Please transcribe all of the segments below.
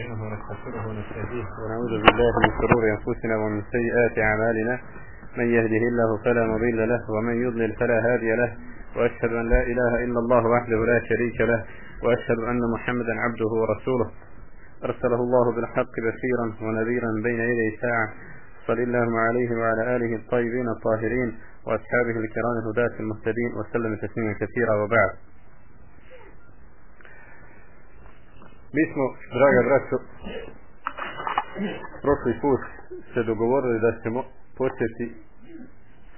ونستعينه ونستغفره ونستهديه. ونعوذ بالله من شرور أنفسنا ومن سيئات أعمالنا. من يهده الله فلا مضل له ومن يضلل فلا هادي له. وأشهد أن لا إله إلا الله وحده لا شريك له وأشهد أن محمدا عبده ورسوله. أرسله الله بالحق بشيرا ونذيرا بين يدي الساعة صل اللهم عليه وعلى آله الطيبين الطاهرين وأصحابه الكرام الهداة المهتدين وسلم تسليما كثيرا وبعد. Mi smo, draga braćo, prošli put se dogovorili da ćemo početi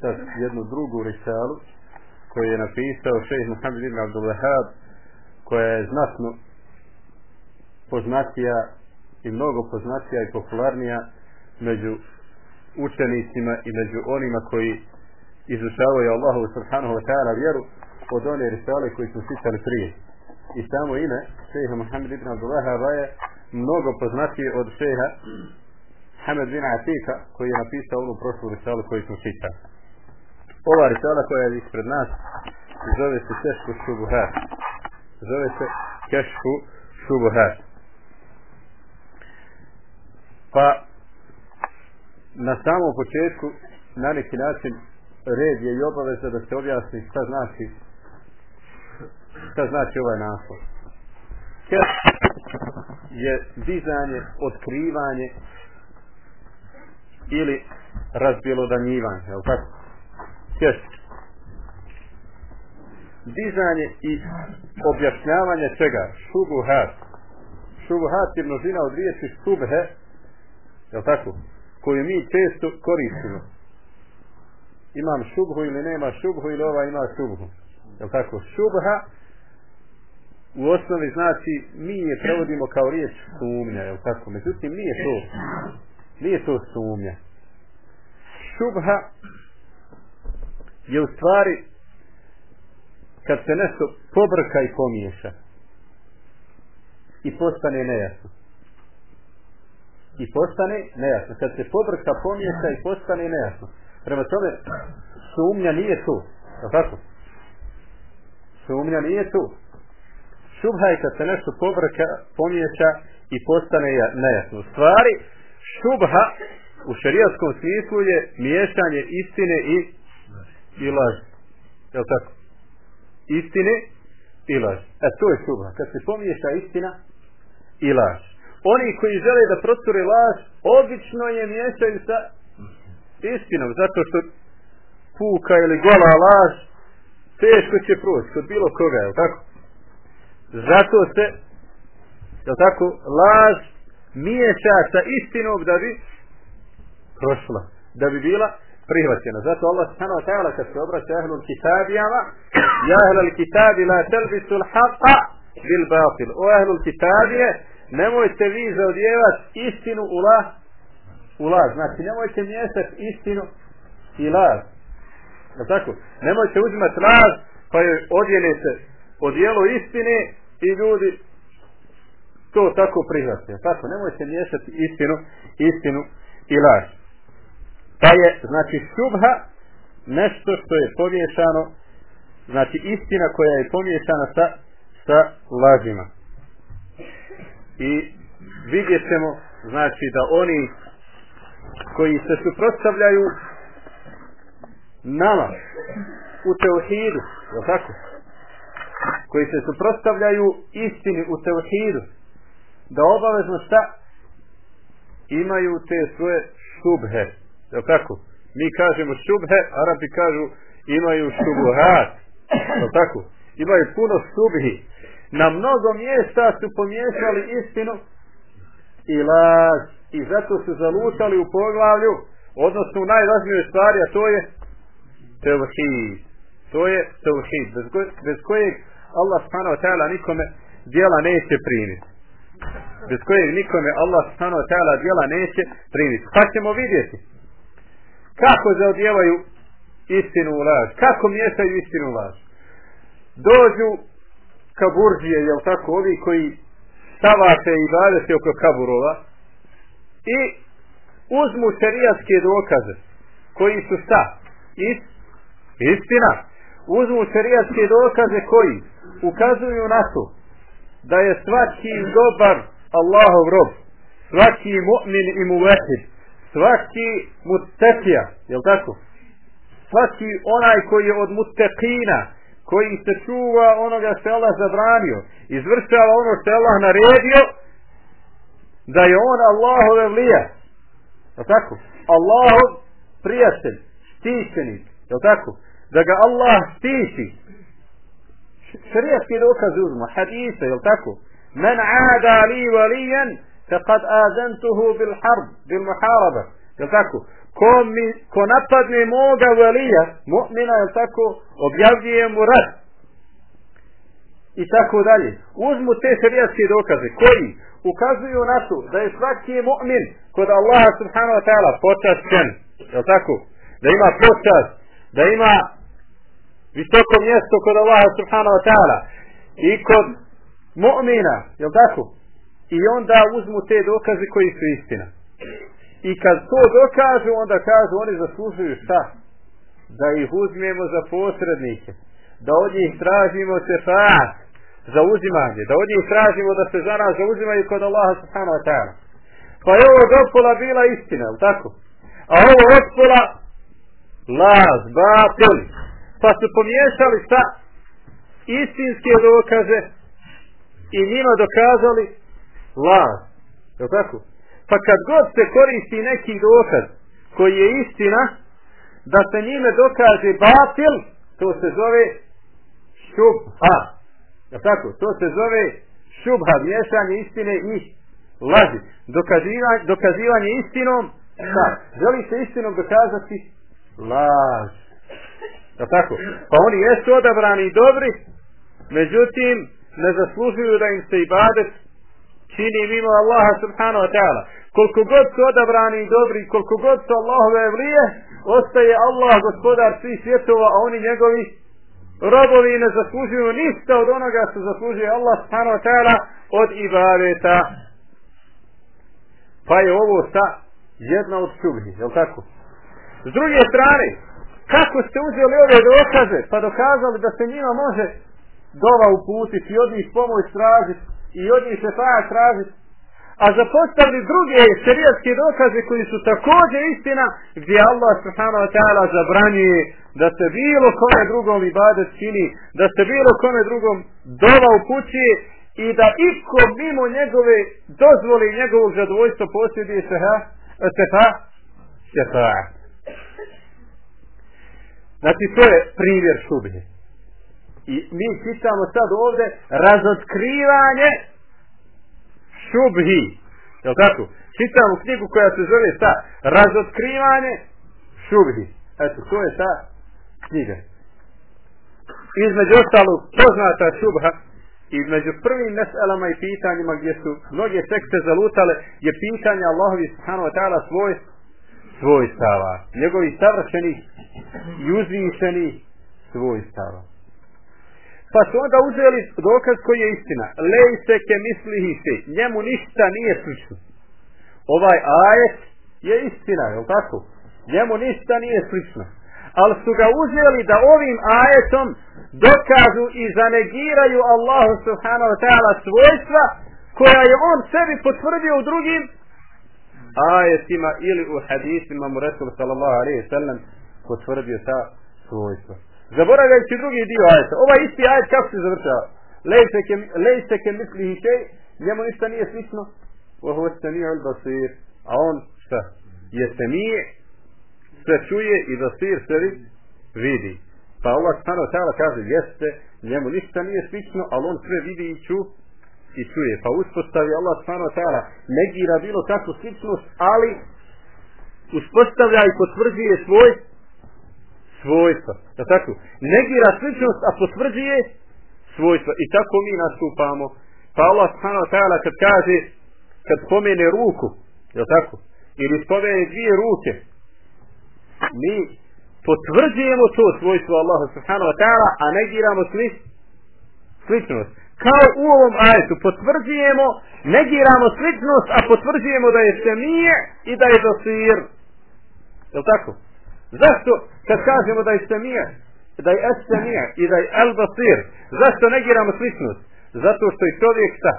sa jednu drugu risalu koju je napisao šejh Muhammed ibn Abdullahab koja je znatno poznatija i mnogo poznatija i popularnija među učenicima i među onima koji izučavaju Allahu subhanahu wa ta'ala vjeru od one risale koji smo sitali prije i samo ime šeha Muhammed ibn Abdullahaba je mnogo poznatiji od šeha Hamed bin Atika koji je napisao onu prošlu risalu koju smo čitali. Ova risala koja je ispred nas zove se Kešku Šubuhat. Zove se Kešku Šubuhat. Pa na samom početku na neki način red je i obaveza da se objasni šta znači šta znači ovaj naslov? Kef je dizanje otkrivanje ili razbjelodanjivanje je li tako? Kef dizanje i objašnjavanje čega? Šubuhat. Šubuhat je množina od riječi šubhe je li tako? Koju mi često koristimo. Imam šubhu ili nema šubhu ili ova ima šubhu je li tako? Šubha u osnovi znači mi je prevodimo kao riječ sumnja, je tako? Međutim, nije to, nije to sumnja. Šubha je u stvari kad se nešto pobrka i pomiješa i postane nejasno. I postane nejasno. Kad se pobrka, pomiješa i postane nejasno. Prema tome, sumnja nije tu. Je tako? Sumnja nije tu šubha je kad se nešto pobrka, pomiješa i postane nejasno. U stvari, šubha u šarijatskom smislu je miješanje istine i, i laži. Je li tako? Istine i laž. E to je šubha. Kad se pomiješa istina i laž. Oni koji žele da procure laž, obično je miješaju sa istinom. Zato što puka ili gola laž, teško će proći kod bilo koga, je li tako? Zato se je tako laž miješa sa istinom da bi prošla da bi bila prihvaćena. Zato Allah subhanahu wa ta'ala kad se obraća ahlul kitabijama ja ahlul kitabi la telbisu l'haqa bil batil o ahlul kitabije nemojte vi zaodjevati istinu u laž u laž. Znači nemojte miješati istinu i laž. Je tako? Nemojte uzimati laž pa joj odjelite odjelo istine i ljudi to tako prihvataju. Tako, nemojte miješati istinu, istinu i laž. Pa je, znači, šubha nešto što je pomiješano, znači istina koja je pomiješana sa, sa lažima. I vidjet ćemo, znači, da oni koji se suprotstavljaju nama u teuhidu, je tako? Koji se suprostavljaju istini u tevhidu da obavezno šta? Imaju te svoje šubhe je tako? Mi kažemo šubhe arabi kažu imaju šubuhat je tako? Imaju puno šubhi. Na mnogo mjesta su pomiješali istinu i laž i zato su zalutali u poglavlju odnosno u najvažnijoj stvari a to je tevhid. To je tevhid bez, bez kojeg Allah subhanahu wa ta'ala nikome djela neće primiti. Bez kojeg nikome Allah subhanahu wa ta'ala djela neće primiti. Pa ćemo vidjeti kako zaodjevaju istinu u laž. Kako mješaju istinu u laž. Dođu kaburđije, jel tako, ovi koji stavate i dade se oko kaburova i uzmu šerijatske dokaze koji su sta. Ist, istina. Uzmu šerijatske dokaze koji ukazuju na to da je svaki dobar Allahov rob, svaki mu'min i muvehid, svaki mutetija, je li tako? Svaki onaj koji je od mutekina, koji se čuva onoga što je Allah zabranio, izvršava ono što je Allah naredio, da je on Allahove vlija. Je tako? Allahov prijatelj, štićenik. Je tako? Da ga Allah štiti. Šarijatski dokaz uzmo, hadise, je tako? Men aada li valijan, faqad azantuhu bil harb, bil muharaba. Je tako? Ko, mi, ko napadne moga valija, mu'mina, je tako? Objavljuje mu rad. I tako dalje. Uzmu te šarijatske dokaze. Koji? Ukazuju na to da je svaki mu'min kod Allaha subhanahu wa ta'ala počašćen. Je tako? Da ima počast. Da ima visoko mjesto kod Allaha subhanahu wa ta'ala. I kod mu'mina. Je tako? I onda uzmu te dokaze koji su istina. I kad to dokažu, onda kažu, oni zaslužuju šta? Da ih uzmemo za posrednike. Da od njih tražimo sefat za uzimanje. Da od njih tražimo da se za nas zauzimaju kod Allaha subhanahu wa ta'ala. Pa je ovo dopola bila istina, jel tako? A ovo otpola laž, batel. Pa su pomiješali sa istinske dokaze i njima dokazali laž. Je tako? Pa kad god se koristi neki dokaz koji je istina, da se njime dokaže batil, to se zove šubha. Je tako? To se zove šubha, miješanje istine i laži. Dokazivanje, dokazivanje istinom, da, Želi se istinom dokazati laž. Je tako? Pa oni jesu odabrani i dobri, međutim, ne zaslužuju da im se ibadet čini mimo Allaha subhanahu wa ta'ala. Koliko god su odabrani i dobri, koliko god su Allahove vlije, ostaje Allah gospodar svih svjetova, a oni njegovi robovi ne zaslužuju ništa od onoga što zaslužuje Allah subhanahu wa ta'ala od ibadeta. Pa je ovo sa jedna od šubhi, je tako? S druge strane, kako ste uzeli ove dokaze, pa dokazali da se njima može dova uputiti i od njih pomoć tražiti, i od njih šefaja tražiti, a zapostavili druge šerijatske dokaze koji su također istina, gdje Allah subhanahu wa ta'ala zabranjuje da se bilo kome drugom ibadet čini, da se bilo kome drugom dova upućuje i da iko mimo njegove dozvoli njegovog zadovoljstva posjeduje seha, seha, seha. Znači to je primjer šubhe. I mi čitamo sad ovdje razotkrivanje šubhi. Jel tako? Čitamo knjigu koja se zove ta razotkrivanje šubhi. Eto, to je ta knjiga. Između ostalog poznata šubha i među prvim meselama i pitanjima gdje su mnoge sekte zalutale je pitanje Allahovi subhanahu wa ta'ala svoj svojstava. njegovih savršenih i uzvišenih svojstava. Pa su onda uzeli dokaz koji je istina. Lej se ke mislihi se. Njemu ništa nije slično. Ovaj ajet je istina, je li tako? Njemu ništa nije slično. Ali su ga uzeli da ovim ajetom dokažu i zanegiraju Allahu subhanahu wa ta'ala svojstva koja je on sebi potvrdio u drugim ajetima ili u hadisima mu Resul sallallahu alaihi sallam potvrdio ta svojstva zaboravljajući drugi dio ajeta. Ovaj isti ajet kako se završava? Lejse ke misli šej, njemu ništa nije slično. Ovo se nije al basir. A on šta? Je se nije, sve čuje i basir se vidi. Pa Allah stano tala kaže, jeste, njemu ništa nije slično, ali on sve vidi i ču i čuje. Pa uspostavi Allah stano ta'ala negira bilo takvu sličnost, ali uspostavlja i potvrđuje svoj svojstva. Da tako? Negira sličnost, a potvrđuje svojstva. I tako mi nastupamo. Pa Allah subhanahu wa ta'ala kad kaže, kad spomene ruku, je tako? Ili spomene dvije ruke, mi potvrđujemo to svojstvo Allaha subhanahu wa ta'ala, a negiramo sli, sličnost. Kao u ovom ajetu potvrđujemo, negiramo sličnost, a potvrđujemo da je semije i da je dosir. Je tako? Zašto kad kažemo da je semija, da je esemija i da je el basir, zašto negiramo sličnost? Zato što je čovjek šta?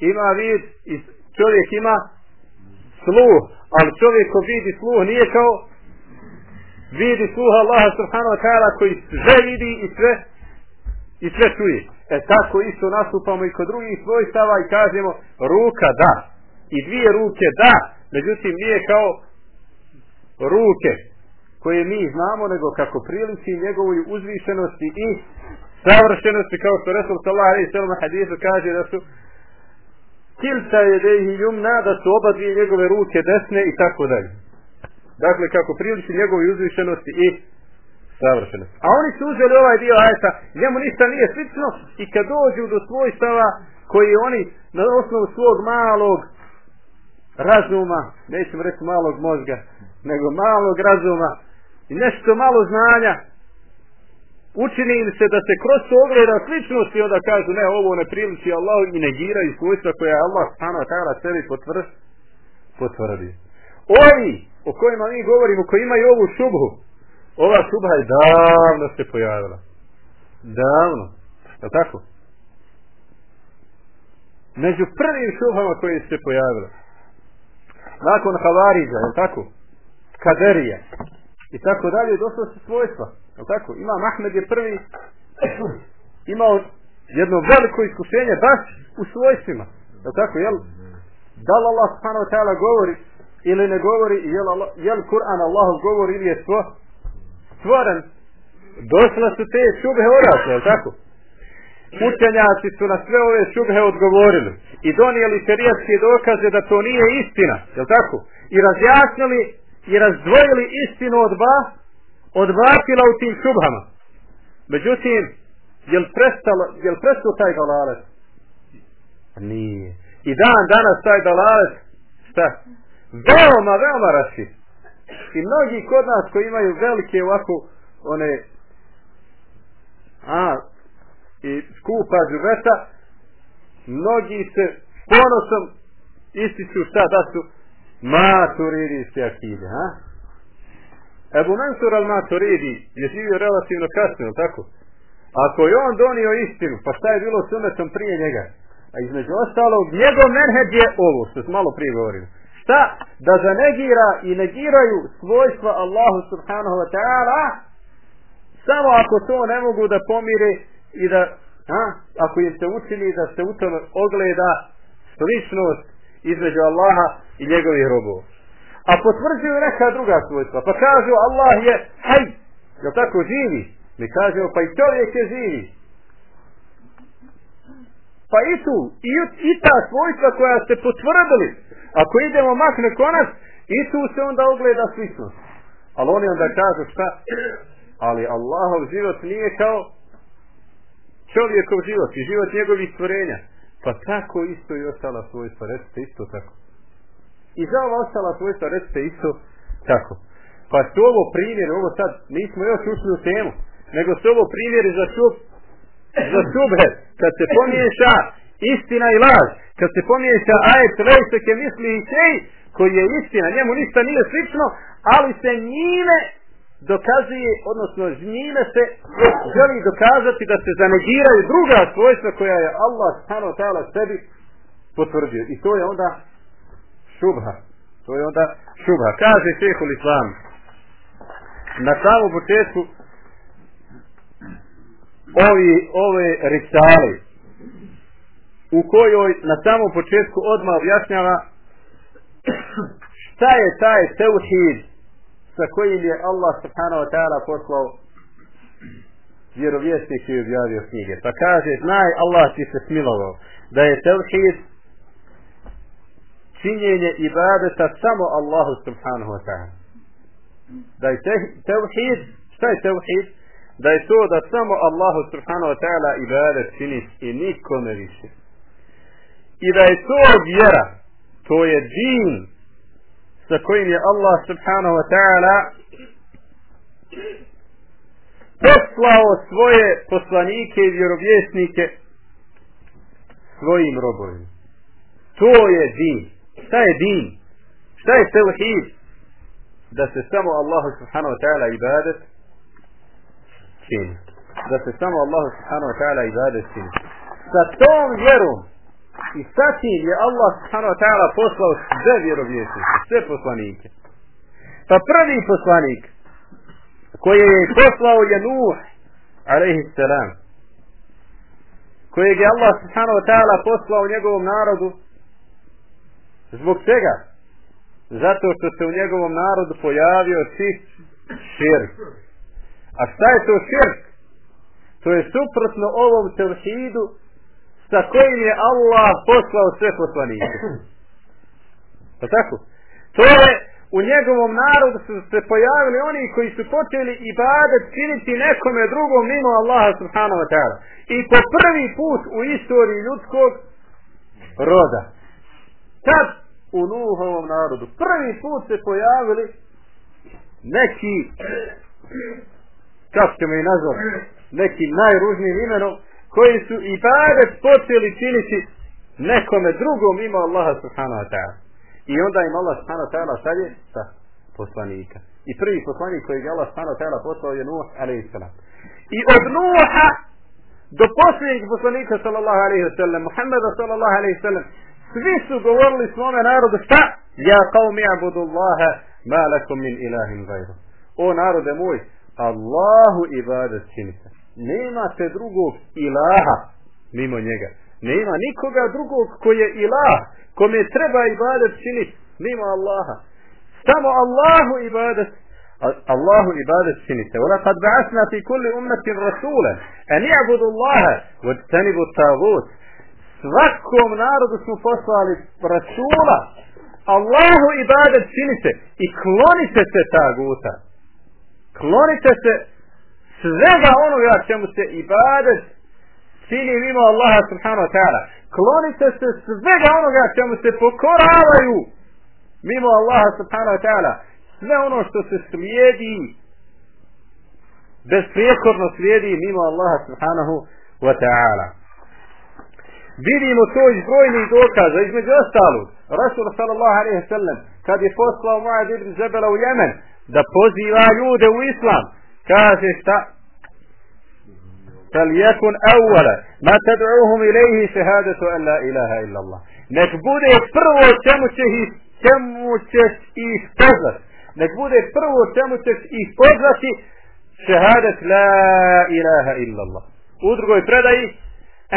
ima vid i čovjek ima sluh, ali čovjek ko vidi sluh nije kao vidi sluha Allaha subhanahu wa ta'ala koji sve vidi i sve i sve čuje. E tako isto nastupamo i kod drugih svojstava i kažemo ruka da i dvije ruke da, međutim nije kao ruke koje mi znamo nego kako prilici njegovoj uzvišenosti i savršenosti kao što Resul sallallahu alejhi ve sellem hadisu kaže da su kilta jedehi jumna da su oba dvije njegove ruke desne i tako dalje. Dakle, kako priliči njegovoj uzvišenosti i savršenosti. A oni su uzeli ovaj dio ajeta, njemu ništa nije slično i kad dođu do svojstava koji oni na osnovu svog malog razuma, nećemo reći malog mozga, nego malog razuma i nešto malo znanja, učini im se da se kroz to ogleda sličnosti onda kažu ne ovo ne priliči Allah i negiraju svojstva koje je Allah stano tada sebi potvr, potvrdi ovi o kojima mi govorimo koji imaju ovu šubhu ova šubha je davno se pojavila davno je tako među prvim šubhama koje se pojavila nakon Havariđa, je tako Kaderija i tako dalje došlo se svojstva Je tako? Imam Ahmed je prvi imao jedno veliko iskušenje baš u svojstvima. Je tako? Jel, da li Allah subhanahu wa ta'ala govori ili ne govori, jel, Allah, jel Kur'an Allahov govori ili je to? Stvoren, došla su te šubhe odasle, je tako? Učenjaci su na sve ove šubhe odgovorili i donijeli šerijatske dokaze da to nije istina, je tako? I razjasnili i razdvojili istinu od ba, odvratila u tim šubhama. Međutim, je li prestalo, je li prestao taj dalalet? Nije. I dan danas taj dalalet, šta? Veoma, veoma raši. I mnogi kod nas koji imaju velike ovako, one, a, i skupa džuveta, mnogi se ponosom ističu šta da su maturidijske akide, ha? Ebu Mansur al-Maturidi je živio relativno kasno, tako? Ako je on donio istinu, pa šta je bilo s umetom prije njega? A između ostalog, njegov menheđ je ovo, što smo malo prije govorili. Šta? Da zanegira i negiraju svojstva Allahu subhanahu wa ta'ala samo ako to ne mogu da pomire i da, a, ako im se učini da se u tome ogleda sličnost između Allaha i njegovih robova a potvrđuju neka druga svojstva. Pa kažu Allah je haj, je tako živi? Mi kažemo pa i čovjek je živi. Pa i tu, i, i ta svojstva koja ste potvrdili, ako idemo makne konac, i tu se onda ogleda sličnost. Ali oni onda kažu šta? Ali Allahov život nije kao čovjekov život i život njegovih stvorenja. Pa tako isto i ostala svojstva, recite isto tako. I za ova ostala svojstva recite isto tako. Pa su ovo primjer, ovo sad, nismo još ušli u temu, nego su ovo primjeri za šub, za šubhet kad se pomiješa istina i laž, kad se pomiješa ajet lejse ke misli i sej, koji je istina, njemu ništa nije slično, ali se njime dokazuje, odnosno njime se želi dokazati da se zanegiraju druga svojstva koja je Allah stano tala sebi potvrdio. I to je onda šubha. To je onda šubha. Kaže šehol islam na samom početku ovi, ove risale u kojoj na samom početku odmah objašnjava šta je taj teuhid sa kojim je Allah subhanahu wa ta'ala poslao vjerovjesnik i objavio knjige. Pa kaže, znaj Allah ti se smilovao da je teuhid činjenje ibadeta samo Allahu subhanahu wa ta'ala. Da je tevhid, šta je tevhid? Da je to da samo Allahu subhanahu wa ta'ala ibadet činiš i nikome više. I da je to vjera, to je din sa kojim je Allah subhanahu wa ta'ala poslao svoje poslanike i vjerovjesnike svojim robovima. To je din. Šta je din? Šta je tevhid? Da se samo Allahu subhanahu wa ta'ala ibadet čini. Da se samo Allahu subhanahu wa ta'ala ibadet čini. Sa tom vjerom I sa tim je Allah subhanahu wa ta'ala poslao sve vjerovjesnike, sve poslanike. Pa prvi poslanik koji je poslao je Nuh, alaihi salam, kojeg je Allah subhanahu wa ta'ala poslao njegovom narodu, zbog čega? Zato što se u njegovom narodu pojavio čist širk. A šta je to širk? To je suprotno ovom tevhidu sa kojim je Allah poslao sve poslanike. Pa tako? To je u njegovom narodu su se pojavili oni koji su počeli ibadet činiti nekome drugom mimo Allaha subhanahu wa ta'ala. I po prvi put u istoriji ljudskog roda. Tad u Nuhovom narodu prvi put se pojavili neki kako ćemo i nazvati neki najružnijim imenom koji su i ibadet počeli činiti nekome drugom mimo Allaha subhanahu wa ta'ala. I onda im Allah subhanahu wa ta'ala šalje sa poslanika. I prvi poslanik koji je Allah subhanahu wa ta'ala poslao je Nuh a.s. I od Nuha do posljednjeg poslanika sallallahu alaihi sallam, Muhammeda sallallahu alaihi sallam, svi su govorili svome narodu šta? Ja qavmi mi abudu Allaha ma lakum min ilahim gajru. O narode moj, Allahu ibadet činite. Nemate drugog ilaha mimo njega. Nema nikoga drugog koji je ilah, kome treba ibadet činiti mimo Allaha. Samo Allahu ibadet Allahu ibadet činite. Ola kad ba'asna fi kulli ummetin rasule a ni'budu Allaha, vodstanibu tagut. Svakom narodu smo poslali rasula. Allahu ibadet činite i klonite se taguta. Klonite se svega onoga čemu se ibadet čini mimo Allaha subhanahu wa ta'ala. Klonite se svega onoga čemu se pokoravaju mimo Allaha subhanahu wa ta'ala. Sve ono što se slijedi besprijekorno slijedi mimo Allaha subhanahu wa ta'ala. Vidimo to iz brojnih dokaza, između ostalog. Rasul sallallahu alaihi sallam, kad je poslao Muad ibn Zebela u Jemen, da poziva ljude u Islam, kaže šta? فليكن أولا ما تدعوهم إليه شهادة أن لا إله إلا الله nek bude prvo čemu će ih čemu ćeš ih pozvati nek bude prvo čemu ćeš ih pozvati šehadet la ilaha illa Allah u drugoj predaji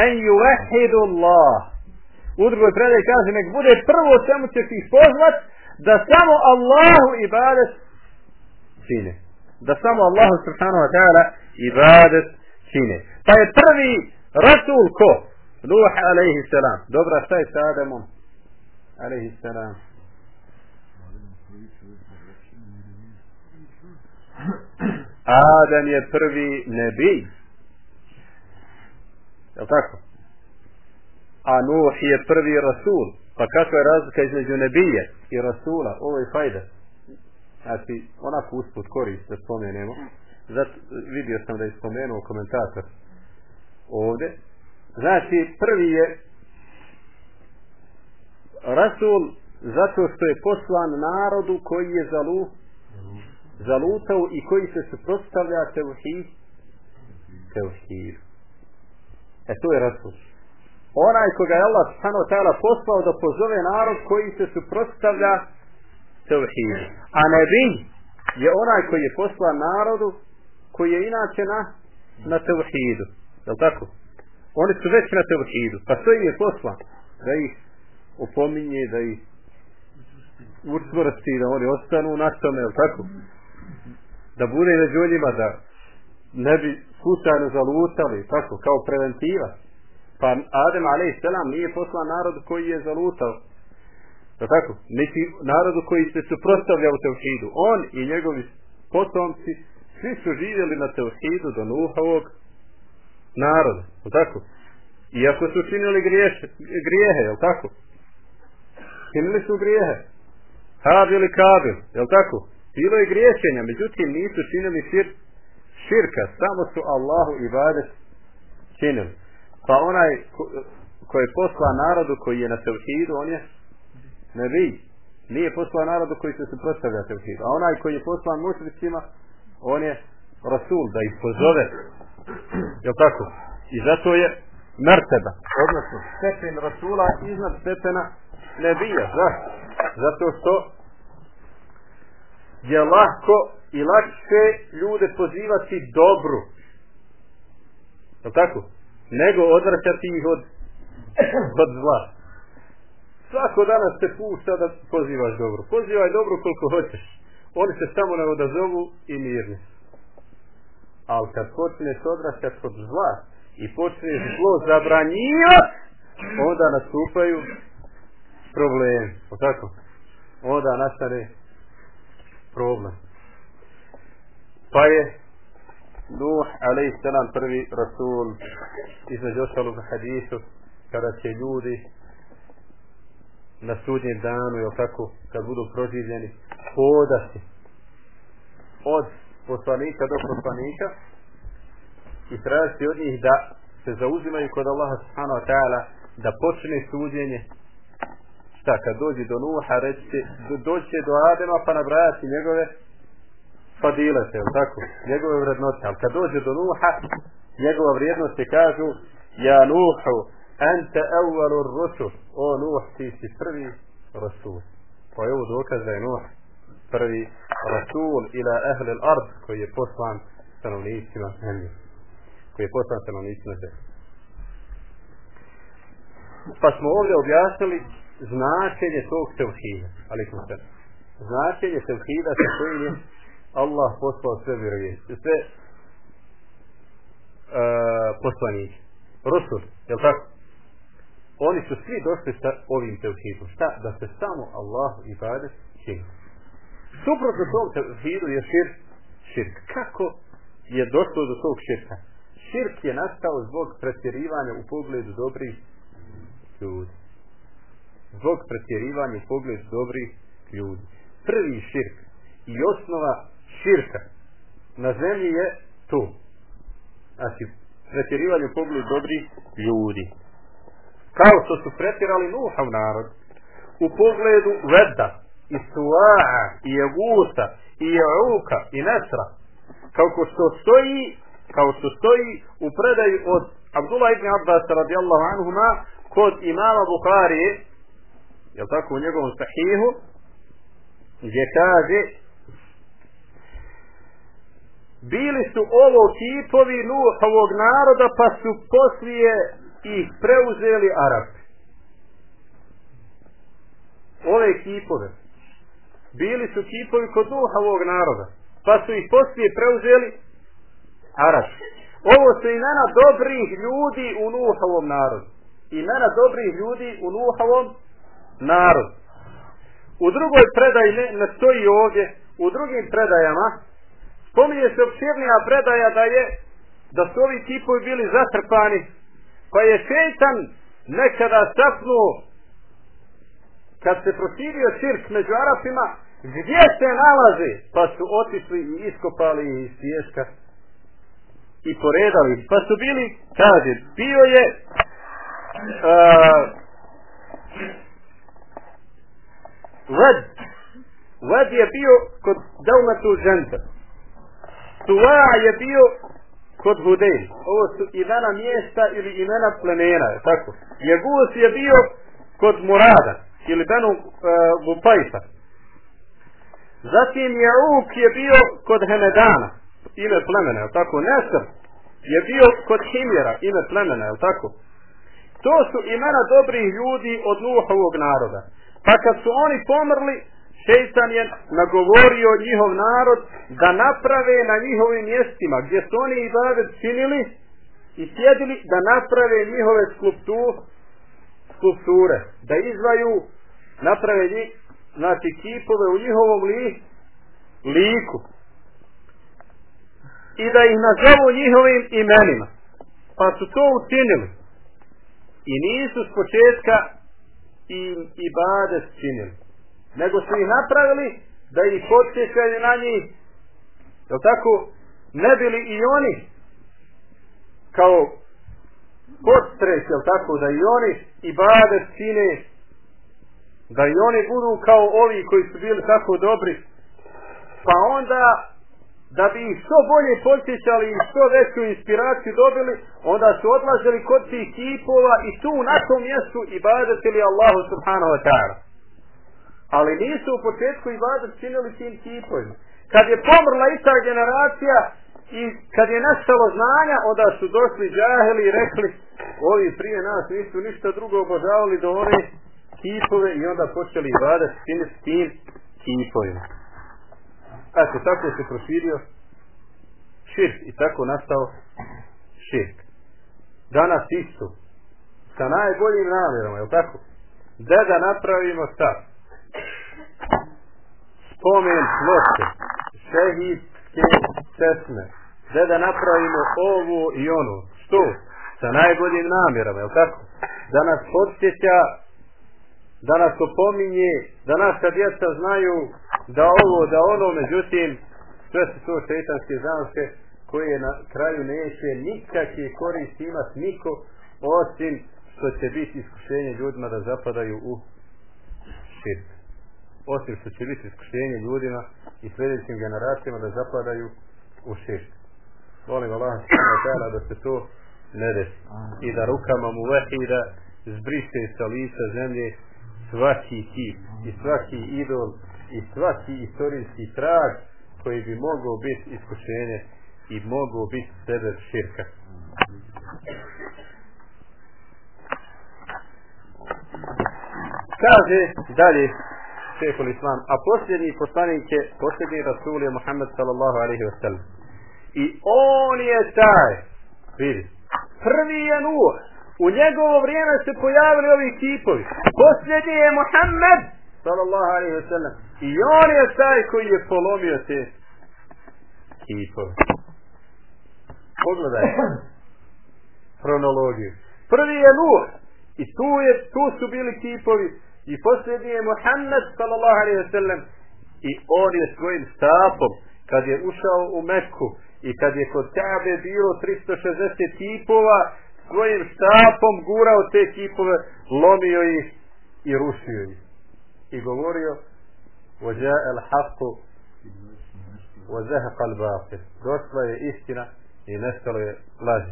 en juvehidu Allah u drugoj predaji kaže nek bude prvo čemu ćeš ih pozvati da samo Allahu ibadet čine da samo Allahu subhanahu wa ta'ala ibadet čine. Pa je prvi rasul ko? Nuh alaihi salam. Dobra, šta je sa Adamom? Alaihi salam. Adam je prvi nebi. Je tako? A Nuh je prvi rasul. Pa kakva je razlika između nebije i rasula? Ovo je fajda. Znači, onako usput korist da spomenemo. Zato vidio sam da je spomenuo komentator ovde. Znači, prvi je Rasul zato što je poslan narodu koji je zalu, zalutao i koji se suprotstavlja tevhid tevhid. E to je Rasul. Onaj koga je Allah stano tala poslao da pozove narod koji se suprotstavlja tevhid. A nebi je onaj koji je poslan narodu koji je inače na, na tevhidu. Je tako? Oni su već na tevhidu. Pa što im je poslan? Da ih opominje, da ih učvrsti, da oni ostanu na tome, je tako? Da bude među njima, da ne bi slučajno zalutali, tako, kao preventiva. Pa Adem a.s. nije poslan narod koji je zalutao. Da tako? Niti narodu koji se suprostavlja u tevhidu. On i njegovi potomci svi su živjeli na tevhidu do Nuhovog naroda, Da tako? Iako su činili griješe, grijehe, je tako? Činili su grijehe. Habil i Kabil, je tako? Bilo je griješenja, međutim nisu činili šir, širka, samo su Allahu i Badet činili. Pa onaj ko, ko je posla narodu koji je na tevhidu, on je nebi. Nije poslan narodu koji se suprostavlja tevhidu. A onaj koji je poslan mušricima, on je Rasul da ih pozove. Je tako? I zato je merteba, odnosno stepen Rasula iznad stepena Nebija. Zašto? Zato što je lahko i lakše ljude pozivati dobru. Je tako? Nego odvraćati ih od, od zla. Svako danas se pušta da pozivaš dobro. Pozivaj dobro koliko hoćeš. Oni se samo ne odazovu i mirni. su. Ali kad počneš odraćati od zla i počneš zlo zabranjivati, onda nastupaju problemi. O tako? Onda nastane problem. Pa je Nuh, alaih prvi rasul, između ostalog hadisu, kada će ljudi na sudnjem danu, jel tako, kad budu proživljeni, hodati od poslanika do poslanika i tražiti od njih da se zauzimaju kod Allaha subhanahu wa ta'ala da počne suđenje. Šta kad dođe do Nuha reći dođe do Adema pa nabrajati njegove fadilete, jel tako, njegove vrednosti ali kad dođe do Nuha njegova vrijednost je kažu ja Nuhu ente evvelu rusul. O Nuh ti si prvi rasul. Pa je ovo dokaz da je Nuh prvi rasul ila ahli al-ard koji je poslan stanovnicima zemlje. Koji je poslan stanovnicima zemlje. Pa smo ovdje objasnili značenje tog tevhida ali smo se značenje tevhida sa kojim je Allah poslao sve vjerovijesti sve uh, poslanike. Rusul, je li tako? Oni su svi došli sa ovim tevhidom. Šta? Da se samo Allah i Bade čini. Suprotno tom tevhidu je širk. Širk. Kako je došlo do tog širka? Širk je nastao zbog pretjerivanja u pogledu dobrih ljudi. Zbog pretjerivanja u pogledu dobrih ljudi. Prvi širk i osnova širka na zemlji je tu. Znači, pretjerivanje u pogledu dobrih ljudi. Kao što su pretirali Nuha u narod. U pogledu Vedda i Sua'a i Egusa i Euka i Nesra. Kao što stoji kao što stoji u predaju od Abdullah ibn Abbas radijallahu anhuma kod imama Bukhari je tako u njegovom sahihu gdje kaže bili su ovo kipovi Nuhovog naroda pa su poslije ih preuzeli Arapi. Ove kipove bili su kipovi kod Nuhovog naroda pa su ih poslije preuzeli Arapi. Ovo su imena dobrih ljudi u Nuhovom narodu. Imena dobrih ljudi u Nuhovom narodu. U drugoj predaji ne, ne stoji ovdje, u drugim predajama spominje se opširnija predaja da je da su ovi tipovi bili zatrpani pa je šeitan nekada sapnuo kad se proširio širk među Arapima gdje se nalaze? Pa su otišli i iskopali iz pjeska i poredali pa su bili kaže bio je uh, Ved Ved je bio kod Daumatul Ženta Suva je bio kod Hudejn. Ovo su imena mjesta ili imena plemena, je tako. Jegus je bio kod Murada ili Benu e, uh, Vupajsa. Zatim Jauk je bio kod Hemedana, ime plemena, je tako. Nesr je bio kod Himjera, ime plemena, je tako. To su imena dobrih ljudi od Nuhovog naroda. Pa kad su oni pomrli, šeitan je nagovorio njihov narod da naprave na njihovim mjestima gdje su oni i bavet činili i sjedili da naprave njihove skulpture, skulpture da izvaju naprave njih, znači kipove u njihovom li, liku. I da ih nazovu njihovim imenima. Pa su to učinili. I nisu s početka i, i bade činili nego su ih napravili da ih podsjećaju na njih. Jel tako? Ne bili i oni kao podstres jel tako da i oni i bade čine da i oni budu kao ovi koji su bili tako dobri. Pa onda da bi ih što bolje posjećali i što veću inspiraciju dobili, onda su odlazili kod tih kipova i tu na tom mjestu ibadetili Allahu subhanahu wa ta'ala. Ali nisu u početku ibadat činili tim kipovima. Kad je pomrla ista generacija i kad je nastalo znanja, onda su došli džaheli i rekli ovi prije nas nisu ništa drugo obožavali do one kipove i onda počeli ibadat činiti tim kipovima. Eto, tako se proširio širk i tako nastao širk. Danas isto, sa najboljim namjerama, je tako? Da da napravimo šta? Spomen ploče, šehidske česme, da da napravimo ovo i ono. Što? Sa najboljim namjerama, je tako? Da nas podsjeća da nas opominje, da naša djeca znaju da ovo, da ono, međutim, sve su to šeitanske zamske koje na kraju neće nikakve koristi imat niko, osim što će biti iskušenje ljudima da zapadaju u širk. Osim što će biti iskušenje ljudima i sljedećim generacijama da zapadaju u širk. Molim Allah da se to ne desi. I da rukama mu vehi zbriše sa lica zemlje svaki kip i svaki idol i svaki istorijski trag koji bi mogao biti iskušenje i mogao biti sebe širka. Kaže dalje šehol islam, a posljednji poslanik je posljednji rasul je Muhammed sallallahu alaihi wa sallam. I on je taj, vidi, prvi je Nuh, u njegovo vrijeme se pojavili ovi kipovi. Posljednji je Muhammed, sallallahu alaihi wa sallam. I on je taj koji je polomio te kipove. Pogledaj kronologiju. Prvi je Nuh. I tu, je, tu su bili kipovi. I posljednji je Muhammed, sallallahu alaihi ve sellem I on je svojim stapom, kad je ušao u Meku, i kad je kod Kabe bilo 360 kipova, svojim štapom gurao te kipove, lomio ih i rušio ih. I govorio, vođa el haqqu, al batil. Došla je istina i nestalo je laž.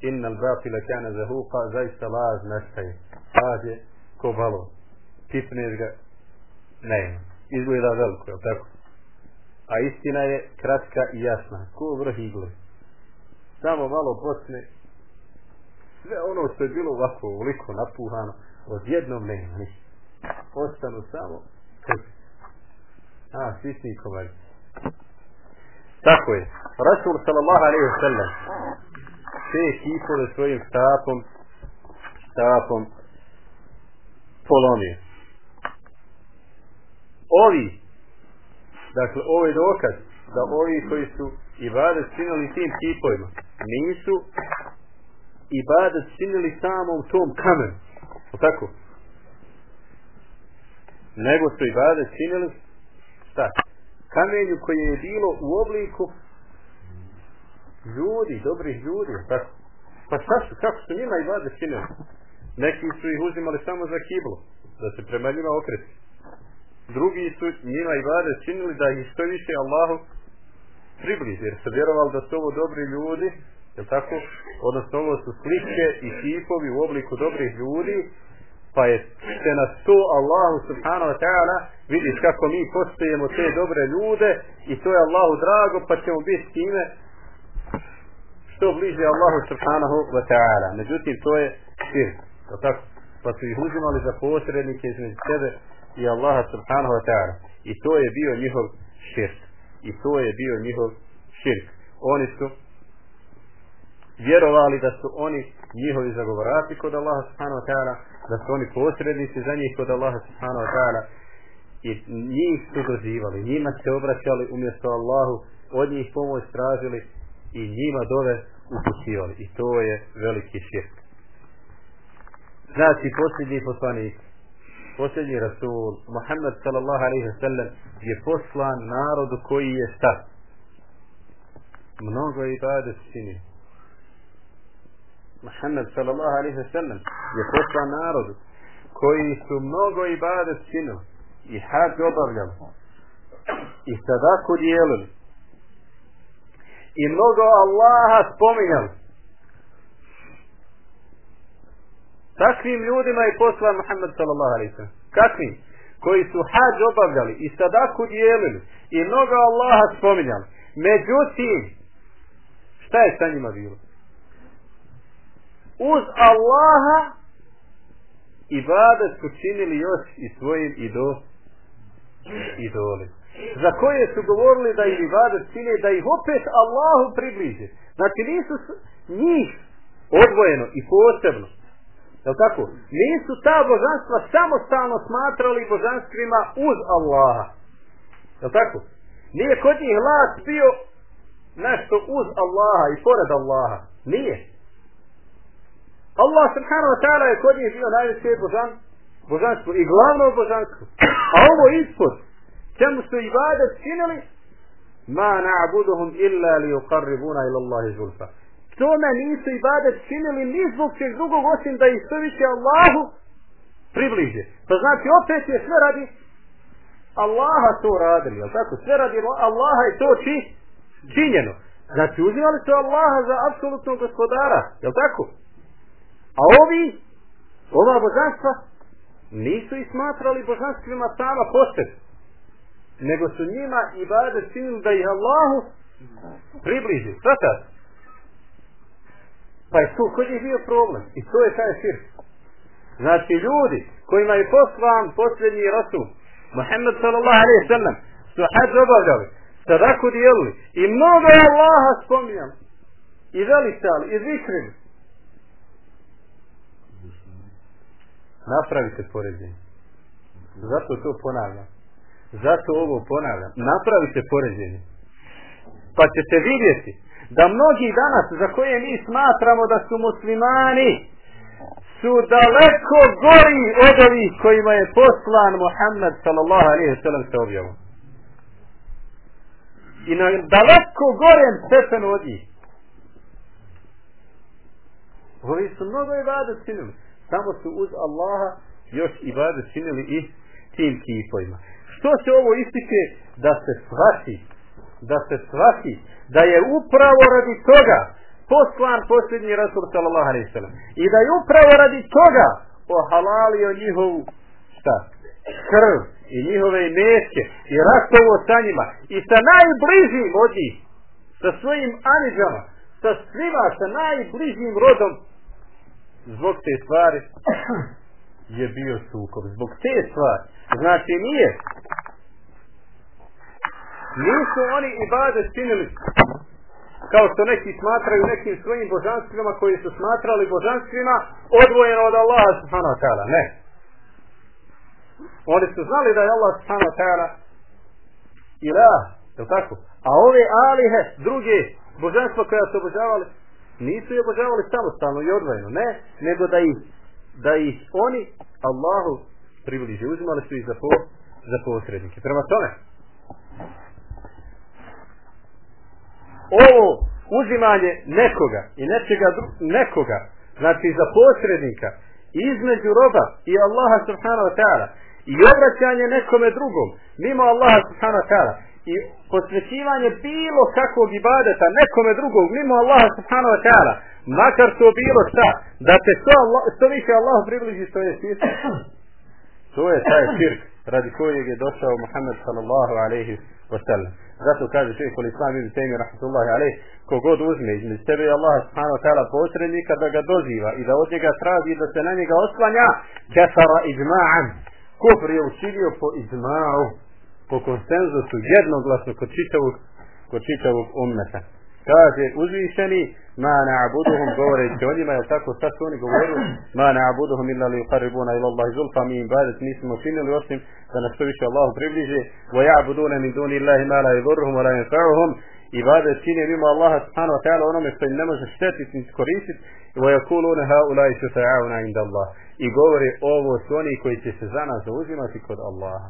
Innal batile kana zahuqa zaista laž nestaje. Laž je ko balon Tipneš ga, ne ima. Izgleda veliko, je tako? A istina je kratka i jasna. Ko vrh igle? Samo malo posne sve ono što je bilo ovako ovoliko napuhano, odjednom nema ništa. Ostanu samo krpi. A, sisni komari. Ovaj. Tako je. Rasul sallallahu alaihi wa sallam te kipove svojim štapom štapom polomio. Ovi dakle, ovo je dokaz da ovi koji su i vade činili tim kipovima nisu ibadet činili samo u tom kamenu. O tako? Nego su ibadet činili šta? Kamenju koje je bilo u obliku ljudi, dobrih ljudi. Tako? Pa šta su, kako su njima ibadet činili? Neki su ih uzimali samo za kiblo, da se prema njima okreti. Drugi su njima ibadet činili da ih što više Allahu približi, jer su vjerovali da su ovo dobri ljudi, je tako? Odnosno ovo su slike i kipovi u obliku dobrih ljudi, pa je se na to Allahu subhanahu wa ta'ala vidiš kako mi postojemo te dobre ljude i to je Allahu drago pa ćemo biti s time što bliže Allahu subhanahu wa ta'ala. Međutim, to je širk. Tako? Pa su ih uzimali za posrednike između sebe i Allaha subhanahu wa ta'ala. I to je bio njihov širk. I to je bio njihov širk. Oni su vjerovali da su oni njihovi zagovorati kod Allaha subhanahu wa ta'ala, da su oni posrednici za njih kod Allaha subhanahu wa ta'ala i njih su dozivali, njima se obraćali umjesto Allahu, od njih pomoć tražili i njima dove upućivali. I to je veliki širk. Znači, posljednji poslanik, posljednji rasul, Muhammed sallallahu alaihi ve sallam, je poslan narodu koji je šta? Mnogo ibadet i bade Muhammed sallallahu alaihi ve sallam je poslan narodu koji su mnogo ibadet činili i hađ obavljali i sadaku dijelili i mnogo Allaha spominjali. Takvim ljudima je poslan Muhammed sallallahu alaihi sallam. Kakvim? Koji su hađ obavljali i sadaku dijelili i mnogo Allaha spominjali. Međutim, šta je sa njima bilo? Uz Allaha ibadet su činili još i svojim ido, idoli. Za koje su govorili da ih ibadet čine, da ih opet Allahu približe. Znači nisu njih odvojeno i posebno Jel tako? Nisu ta božanstva samostalno smatrali božanstvima uz Allaha. Jel tako? Nije kod njih glas bio nešto uz Allaha i pored Allaha. Nije. Allah subhanahu wa ta'ala je kod njih bio najveće božan, božanstvo i glavno božanstvo. A ovo ispod, čemu su ibadet činili, ma na'buduhum illa li uqarribuna ila Allahi zulfa tome nisu ibadet činili ni zbog čeg drugog osim da ih sve više Allahu približe. To znači opet je sve radi Allaha to radili, jel tako? Sve radi Allaha i to či, činjeno. Znači uzimali su Allaha za apsolutnog gospodara, jel tako? A ovi, ova božanstva, nisu i smatrali božanstvima sama posted. Nego su njima ibadet činili da ih Allahu približi. Šta sad? Pa je tu kod je bio problem. I to je taj širk. Znači ljudi kojima je poslan posljednji rasul, Muhammed sallallahu alaihi sallam, su hađ obavljali, sadaku dijelili i mnogo je Allaha spominjali. I velicali, i zikrili. Napravite poređenje. Zato to ponavljam. Zato ovo ponavljam. Napravite poređenje. Pa ćete vidjeti da mnogi danas za koje mi smatramo da su muslimani su daleko gori od ovih kojima je poslan Muhammed sallallahu alaihi sallam se objavom. I na daleko gorem stepenu od njih. Ovi su mnogo ibadet činili. Samo su uz Allaha još ibadet činili i tim kipojima. Što se ovo ističe da se shvati da se svaki da je upravo radi toga poslan posljednji Rasul sallallahu alaihi sallam. I da je upravo radi toga ohalalio njihovu šta? krv i njihove imetke i rastovo sa njima. I sa najbližim od njih sa svojim aniđama sa svima sa najbližim rodom zbog te stvari je bio sukob. Zbog te stvari. Znači nije nisu oni ibade činili kao što neki smatraju nekim svojim božanstvima koji su smatrali božanstvima odvojeno od Allaha subhanahu wa ta'ala. Ne. Oni su znali da je Allah subhanahu wa ta'ala ilah, je tako? A ove alihe, druge božanstva koja su obožavali, nisu je obožavali samostalno i odvojeno. Ne, nego da ih, da ih oni Allahu približe. Uzimali su ih za, po, za posrednike. Prema tome, ovo uzimanje nekoga i nečega nekoga, znači za posrednika, između roba i Allaha subhanahu wa ta'ala i obraćanje nekome drugom, mimo Allaha subhanahu wa ta'ala i posvećivanje bilo kakvog ibadeta nekome drugog, mimo Allaha subhanahu wa ta'ala, makar to bilo šta, da te to, Allah, to više Allah približi, to je širk. To je taj širk radi kojeg je došao Muhammed sallallahu alaihi wasallam. Zato kaže šeht kol islam ibn Taymi rahmatullahi alaih, kogod uzme između tebe i Allah subhanahu wa ta'ala posrednika da ga doziva i da od njega traži da se na njega oslanja, kefara izma'an. Kufr je učinio po izma'u, po konsenzusu jednoglasno kod čitavog, kod čitavog ummeta kaže uzvišeni ma na'buduhum govoreći o njima, je tako? Sad su oni govorili? Ma na'buduhum illa li uqarribuna ila Allahi zulfa mi ibadet nismo činili osim da nas to više Allahu približe wa ya'buduna min duni Allahi ma la yadurruhum wa la yanfa'uhum. Ibadet čine mimo Allaha subhanahu wa ta'ala onome što im ne može štetiti ni koristiti wa yakuluna haulai shufa'auna inda Allah. I govore ovo su oni koji će se za nas zauzimati kod Allaha.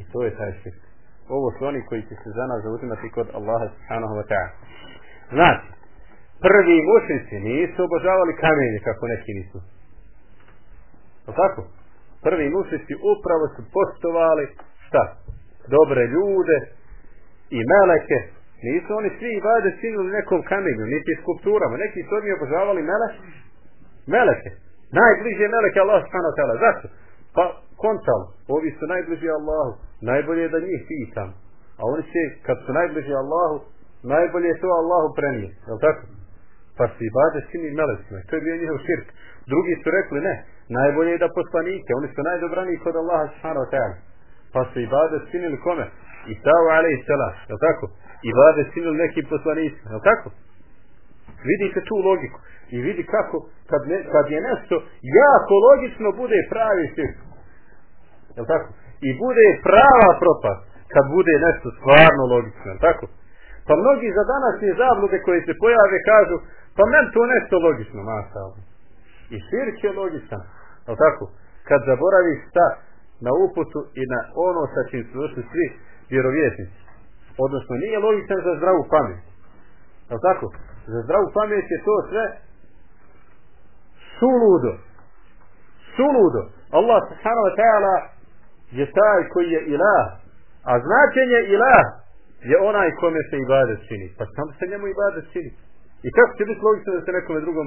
I to je taj širk. Ovo su oni koji će se za nas zauzimati kod Allaha subhanahu wa ta'ala. Znači, prvi mušnici nisu obožavali kamenje kako neki nisu. O tako? Prvi mušnici upravo su postovali šta? Dobre ljude i meleke Nisu oni svi vade činili nekom kamenju, niti skulpturama. Neki su oni obožavali meleke. Meleke. Najbliže meleke Allah subhanahu wa ta'ala. Zašto? Pa kontal. Ovi su najbliži Allahu. Najbolje je da njih pitam. A oni će, kad su najbliži Allahu, najbolje je to Allahu prenije. Je tako? Pa se ibadet činili melecima. To je bio njihov širk. Drugi su rekli ne. Najbolje je da poslanike. Oni su najdobraniji kod Allaha subhanahu wa ta'ala. Pa su ibadet činili kome? Isao alaih salam. Je tako? i vlade sinul nekim poslanicima, je tako? Vidite tu logiku i vidi kako kad, ne, kad je nešto jako logično bude pravi širk. Je tako? I bude prava propast kad bude nešto stvarno logično, je tako? Pa mnogi za danas je zablude koji se pojave kažu pa men to nešto logično, masa. I širk je logičan, je tako? Kad zaboraviš šta na uputu i na ono sa čim su došli svi vjerovjesnici odnosno nije logičan za zdravu pamet. Je tako? Za zdravu pamet je to sve suludo. Suludo. Allah subhanahu wa ta'ala je taj koji je ilah. A značenje ilah je onaj kome se ibadet čini. Pa samo se njemu ibadet čini. I kako će biti logično da se nekome drugom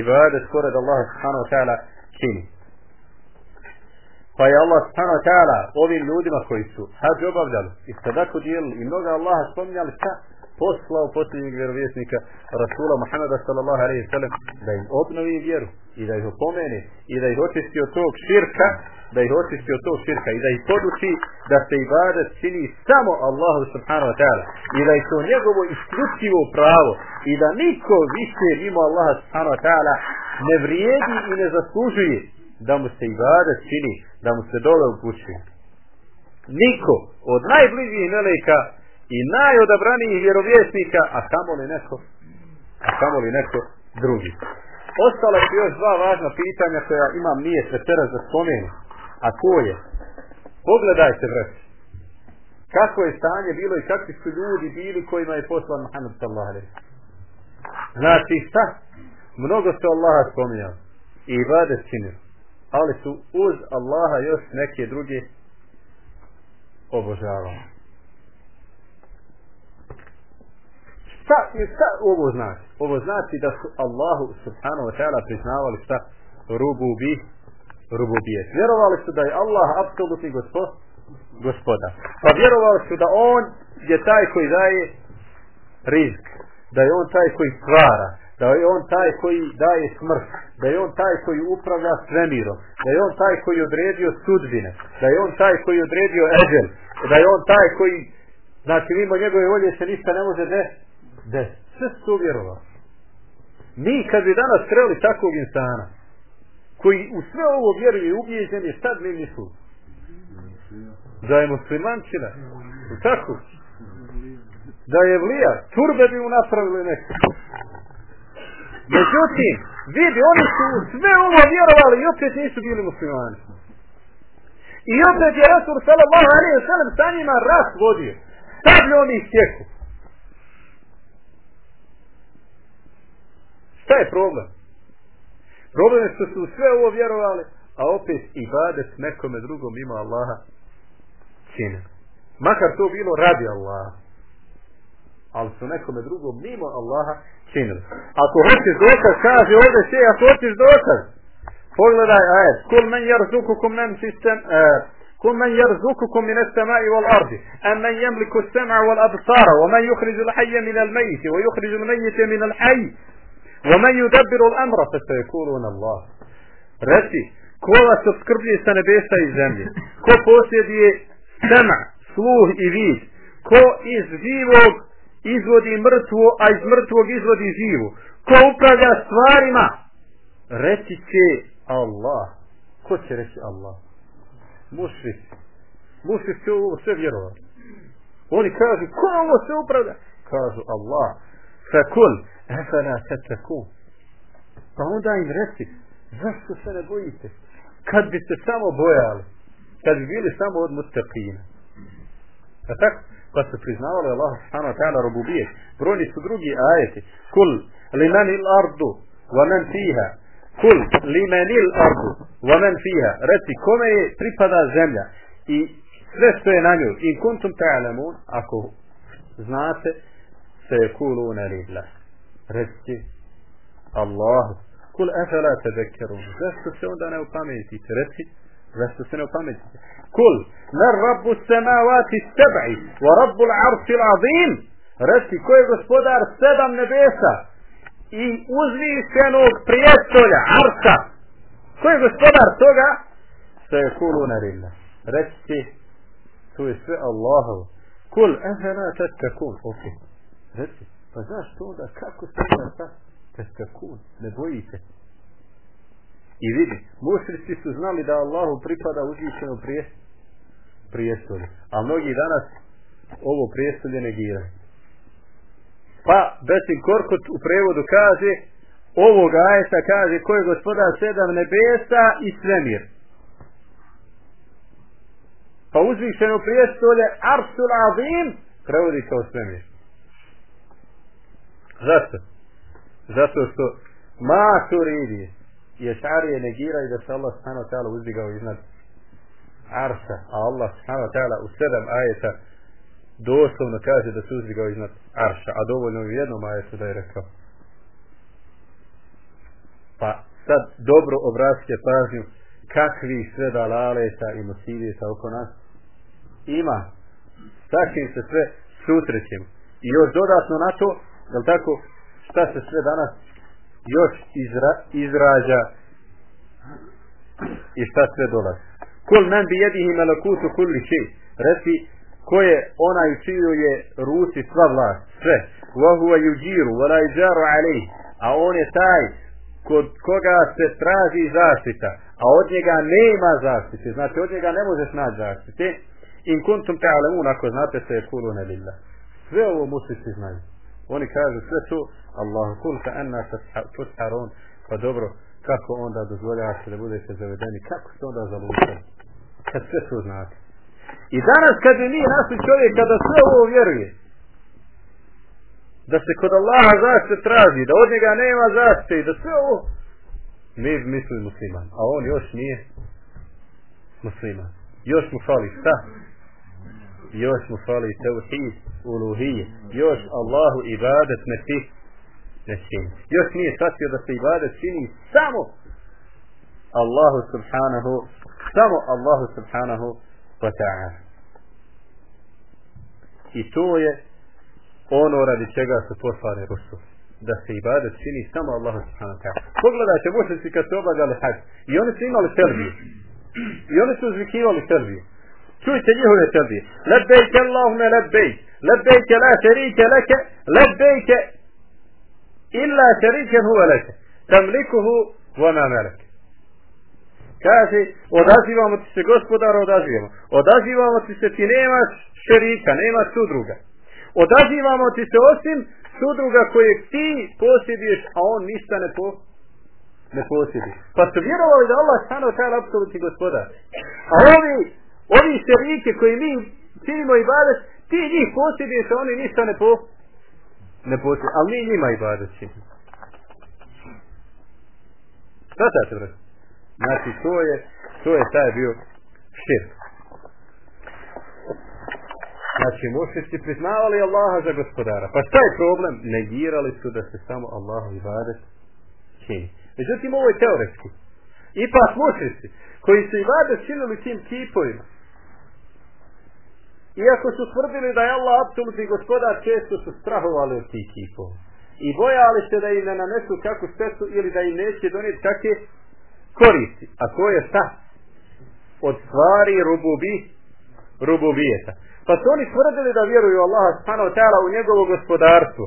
ibadet pored Allah subhanahu wa ta'ala čini. Pa je Allah subhanahu wa ta'ala ovim ljudima koji su hađ obavljali i sadaku dijelili i mnoga Allaha spominjali šta? Poslao posljednjeg vjerovjesnika Rasula Muhammeda sallallahu alaihi sallam da im obnovi vjeru i da ih opomene i da ih očisti od tog širka da ih očisti od tog širka i da ih poduči da se ibadat čini samo Allahu subhanahu wa ta'ala i da je to njegovo isključivo pravo i da niko više mimo Allaha subhanahu wa ta'ala ne vrijedi i ne zaslužuje da mu se ibadat čini, da mu se dole upućuje. Niko od najbližih meleka i najodabranijih vjerovjesnika, a samo li neko, a samo li neko drugi. Ostala su još dva važna pitanja koja imam nije sve teraz za spomenu, a to je, pogledajte vreći, kako je stanje bilo i kakvi su ljudi bili kojima je poslan Muhammed sallallahu alaihi. Znači šta? Mnogo se Allaha spominjao i ibadet činio ali su uz Allaha još neke druge obožavali. Šta, šta ovo znači? Ovo znači da su Allahu subhanahu wa ta'ala priznavali šta? Rububi, rububijet. Vjerovali su da je Allah apsolutni gospod, gospoda. Pa vjerovali su da on je taj koji daje rizk. Da je on taj koji stvara da je on taj koji daje smrt, da je on taj koji upravlja svemirom, da je on taj koji odredio sudbine, da je on taj koji odredio eđel, da je on taj koji, znači mimo njegove volje se ništa ne može desiti da sve su to vjerovali. Mi kad bi danas sreli takvog insana, koji u sve ovo vjeruje i ubijeđen je, šta bi mislu? Da je muslimančina, tako? Da je vlija, turbe bi mu napravili neko. Međutim, vidi, oni su sve ovo vjerovali i opet nisu bili muslimani. I opet je Rasul sallallahu alaihi wa sallam sa njima rat vodio. Stavlja oni ih tjeku. Šta je problem? Problem je što su sve ovo vjerovali, a opet i nekome drugom ima Allaha čine. Makar to bilo radi Allaha. Ali su nekome drugom mimo Allaha činili. Ako hoćeš dokaz, kaže ovdje še, ako hoćeš dokaz, pogledaj ajet, kul men jarzukukum men sistem, e, kul men jarzukukum min as-sama'i wal ardi, am men yamliku as-sam'a wal absara, wa man yukhriju al-hayya min al-mayyit, wa yukhriju al-mayyita min al-hayy. Reci, ko vas obskrbljuje sa nebesa i zemlje? Ko posjeduje sema, sluh i vid? Ko iz živog izvodi mrtvo, a iz mrtvog izvodi živu. Ko upravlja stvarima? Reći će Allah. Ko će reći Allah? Mušrik. Mušrik će ovo sve vjerovati. Oni kažu, ko ovo sve upravlja? Kažu Allah. Fakul, efana tetaku. Pa onda im reći, zašto se ne bojite? Kad bi se samo bojali, kad bi bili samo od mutaqina. A pa tako? pa su priznavali Allah subhanahu wa ta'ala rububije. Brojni su drugi ajeti. Kul li manil ardu wa man fiha. Kul limanil ardu wa man fiha. Reci kome je pripada zemlja i sve što je na njoj. In kuntum ta'lamun, ako znate, se je kuluna lillah. Reci, Allahu, kul efela te dekeru. Zašto se onda ne upametite? Reci, zašto se ne upametite? Kul, nar rabbu samavati sebi, wa rabbu l'arsi l'azim. Reci, ko je gospodar sedam nebesa i uzvišenog prijestolja, arsa. Ko je gospodar toga? Se je kuluna lillah. Reci, to je sve Allahov. Kul, efela te tekun. Ok. Reci, pa znaš to onda, kako se onda testakun, ne bojite. I vidi, mušrici su znali da Allahu pripada uzvišeno prije, prijestolje. A mnogi danas ovo prijestolje negiraju. Pa, Besim Korkut u prevodu kaže, ovog ajeta kaže, ko je gospodar sedam nebesa i svemir. Pa uzvišeno prijestolje, Arsul Azim, prevodi kao svemir. Zašto? Zato što ma turidi je šarije negiraju da se Allah subhanahu wa ta'ala uzdigao iznad arsa, a Allah subhanahu wa ta'ala u sedam ajeta doslovno kaže da se uzdigao iznad arša, a dovoljno u jednom ajetu da je rekao. Pa sad dobro obrazite pažnju kakvi sve dalaleta i motivijeta oko nas ima. Takvim se sve sutrećemo. I još dodatno na to, Jel tako, šta se sve danas još izra, izrađa i šta sve dolazi. Kul men bi jedihi melakutu kulli še. Reci, ko je onaj čiju je ruci sva vlast, sve. Wahuwa yujiru, wala yujaru alej. A on je taj kod koga se traži zaštita, a od njega nema zaštite. Znači, od njega ne možeš naći zaštite. In kuntum ta'lamun, ako znate se je kulu ne lillah. Sve ovo muslici znaju. Oni kažu sve to, Allah kul ka anna tusharun, pa dobro, kako onda dozvoljavate da budete zavedeni, kako ste onda zalutali, kad sve to znate. I danas kad je nije našli čovjek, kada sve ovo vjeruje, da se kod Allaha zaštite traži, da od njega nema zaštite i da sve ovo, mi misli musliman, a on još nije musliman. Još mu fali šta? Još mu fali tevhid, uluhije. Još Allahu ibadet ne ti ne čini. Još nije shvatio da se ibadet čini samo Allahu subhanahu samo Allahu subhanahu wa ta'ala. I to je ono radi čega su poslane Rusul. Da se ibadet čini samo Allahu subhanahu wa ta'ala. Pogledajte, mušnici kad su obavljali hađ. I oni su imali Srbiju. I oni su uzvikivali Srbiju. Čujte njihove tebije. Lebejke Allahume lebejke. Lebejke la šerike leke. Lebejke illa šerike huve leke. Tamlikuhu vana meleke. Kaže, odazivamo ti se gospodara, odazivamo. Odazivamo ti se, ti nemaš šerika, nemaš sudruga. Odazivamo ti se osim sudruga kojeg ti posjediš, a on ništa ne po, ne posjedi. Pa su vjerovali da Allah stano taj apsolutni gospodar. A ovi ovi šerike koji mi činimo i ti njih posjediš, a oni ništa ne po ne posjedi, ali mi njima ibadet činimo. Šta? Znači, to je, to je taj bio širk. Znači, mušnici priznavali Allaha za gospodara. Pa šta je problem? Negirali su da se samo Allahu i čini. Međutim, ovo je teoretski. Ipak mušnici, koji su i činili tim kipovima, Iako su tvrdili da je Allah apsolutni gospodar, često su strahovali od tih kipova. I bojali se da im ne nanesu kakvu štetu ili da im neće donijeti kakve koristi. A to je šta? Od stvari rububi, rububijeta. Pa su oni tvrdili da vjeruju Allah subhanahu ta'ala u njegovo gospodarstvo.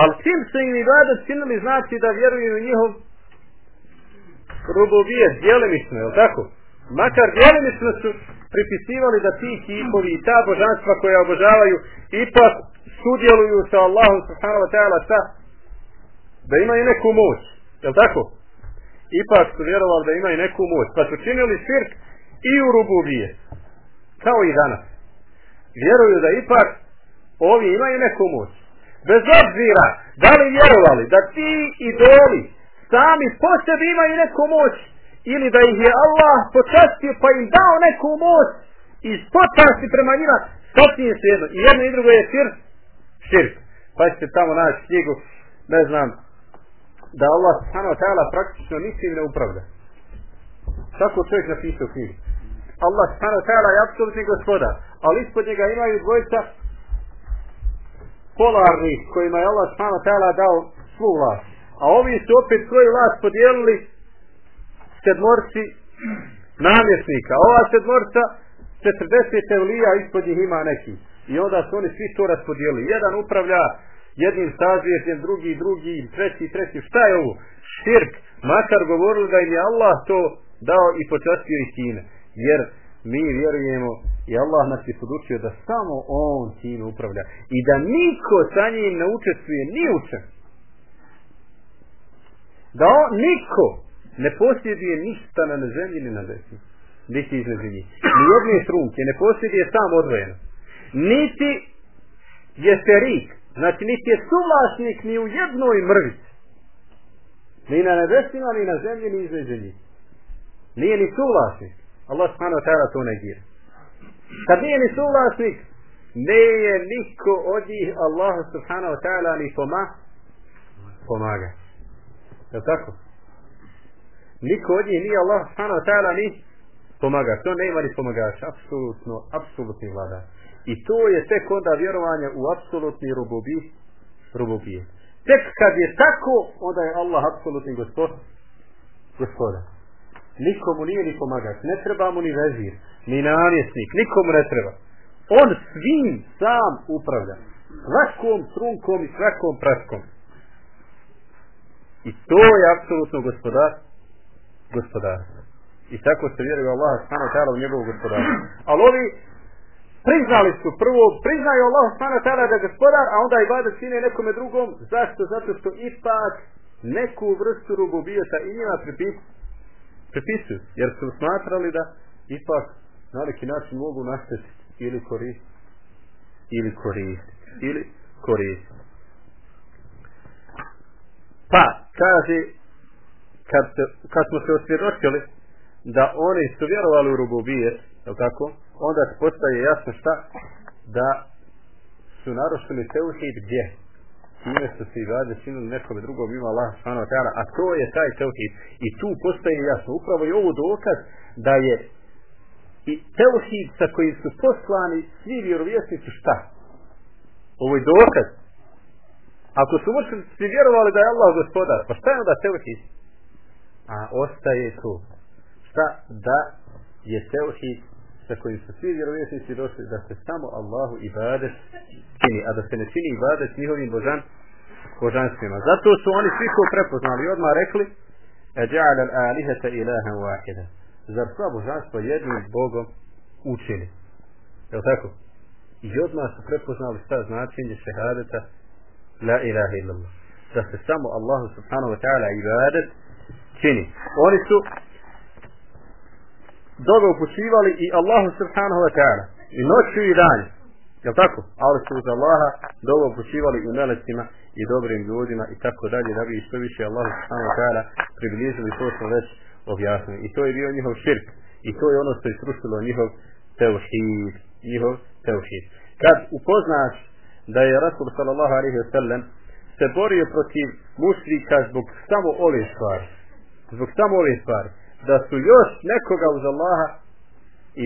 Ali čim su im i činili znači da vjeruju u njihov rububijet, djelimično, je li tako? Makar djelimično su pripisivali da ti kipovi i ta božanstva koja obožavaju ipak sudjeluju sa Allahom subhanahu wa ta'ala sa da imaju neku moć je li tako? ipak su vjerovali da imaju neku moć pa su činili širk i u rububije kao i danas vjeruju da ipak ovi imaju neku moć bez obzira da li vjerovali da ti idoli sami po sebi imaju neku moć ili da ih je Allah počastio pa im dao neku moć iz počasti prema njima, sasvim je jedno. I jedno i drugo je šir, širk. pa ćete tamo naći knjigu, ne znam, da Allah subhanahu wa ta'ala praktično ničim ne upravlja. Tako čovjek napisao knjigu. Allah subhanahu wa ta'ala je apsolutni gospoda, ali ispod njega imaju dvojica polarnih kojima je Allah subhanahu wa ta'ala dao svu vlast. A ovi su opet svoju vlast podijelili sedmorci namjesnika. Ova sedmorca 40 evlija ispod njih ima neki. I onda su oni svi to raspodijelili. Jedan upravlja jednim sazvijetem, drugi, drugi, treći, treći. Šta je ovo? Širk. Makar govorili da im je Allah to dao i počastio i time. Jer mi vjerujemo i Allah nas je podučio da samo on time upravlja. I da niko sa njim ne učestvuje ni u čem. Da on, niko ne posjeduje ništa na zemlji ni na zemlji. Niti između njih. Ni jedne trunke ne posjeduje sam odvojeno. Niti je ferik. Znači niti je suvlasnik ni u jednoj mrvici. Ni na nebesima, ni na zemlji, ni između njih. Nije ni suvlasnik. Allah subhanahu wa ta'ala to negira. Kad nije ni suvlasnik, ne je niko od njih Allah subhanahu wa ta'ala ni poma, pomaga. Je tako? Niko od njih nije Allah subhanahu wa ta'ala ni pomagač. To ne ima ni pomagač. Apsolutno, apsolutni vlada. I to je tek onda vjerovanje u apsolutni rububi, rububije. Tek kad je tako, onda je Allah apsolutni gospod, gospodar. Nikomu nije ni pomagač. Ne treba mu ni vezir, ni namjesnik. Nikomu ne treba. On svim sam upravlja. Svakom trunkom i svakom praskom. I to je apsolutno gospodar gospodarstvo. I tako se vjeruje Allah stano tala u njegovu gospodarstvo. Ali ovi priznali su prvo, priznaju Allah stano tala da gospodar, a onda i vada čine nekome drugom. Zašto? Zato što ipak neku vrstu rububijeta i njima pripisuju. Jer su smatrali da ipak na neki način mogu našteti ili koristiti. Ili koristiti. Ili koristiti. Pa, kaže, kad, se, kad smo se osvjedočili da oni su vjerovali u rububije, je tako? Onda se postaje jasno šta? Da su narušili teuhid gdje? Time su se i vade činili nekome drugom ima Allah subhanahu ta'ala, a to je taj teuhid. I tu postaje jasno. Upravo je ovo dokaz da je i teuhid sa kojim su poslani svi vjerovjesnici šta? Ovo je dokaz. Ako su mušnici vjerovali da je Allah gospodar, pa šta je onda teuhid? A ostaje tu. Šta? Da je teuhid sa kojim su svi vjerovjesnici došli da se samo Allahu ibadet čini, a da se ne čini ibadet njihovim božan, božanstvima. Zato su oni svi ko prepoznali i odmah rekli Eđa'al ja'al al-alihata ilaha wahida. Zar sva božanstva jednim Bogom učili? Je li tako? I odmah su prepoznali šta značenje šehadeta la ilaha illallah. Da se samo Allahu subhanahu wa ta'ala ibadet čini. Oni su dobro upućivali i Allahu subhanahu wa ta'ala. I noću i dan. Je tako? Ali su uz Allaha dobro upućivali i melecima i dobrim ljudima i tako dalje da bi što više Allahu subhanahu wa ta'ala približili to smo već objasnili. I to je bio njihov širk. I to je ono što je srušilo njihov teuhid. Njihov teuhid. Kad upoznaš da je Rasul sallallahu alaihi wa sallam se borio protiv mušrika zbog samo ove stvari. Zbog samo ove stvari. Da su još nekoga uz Allaha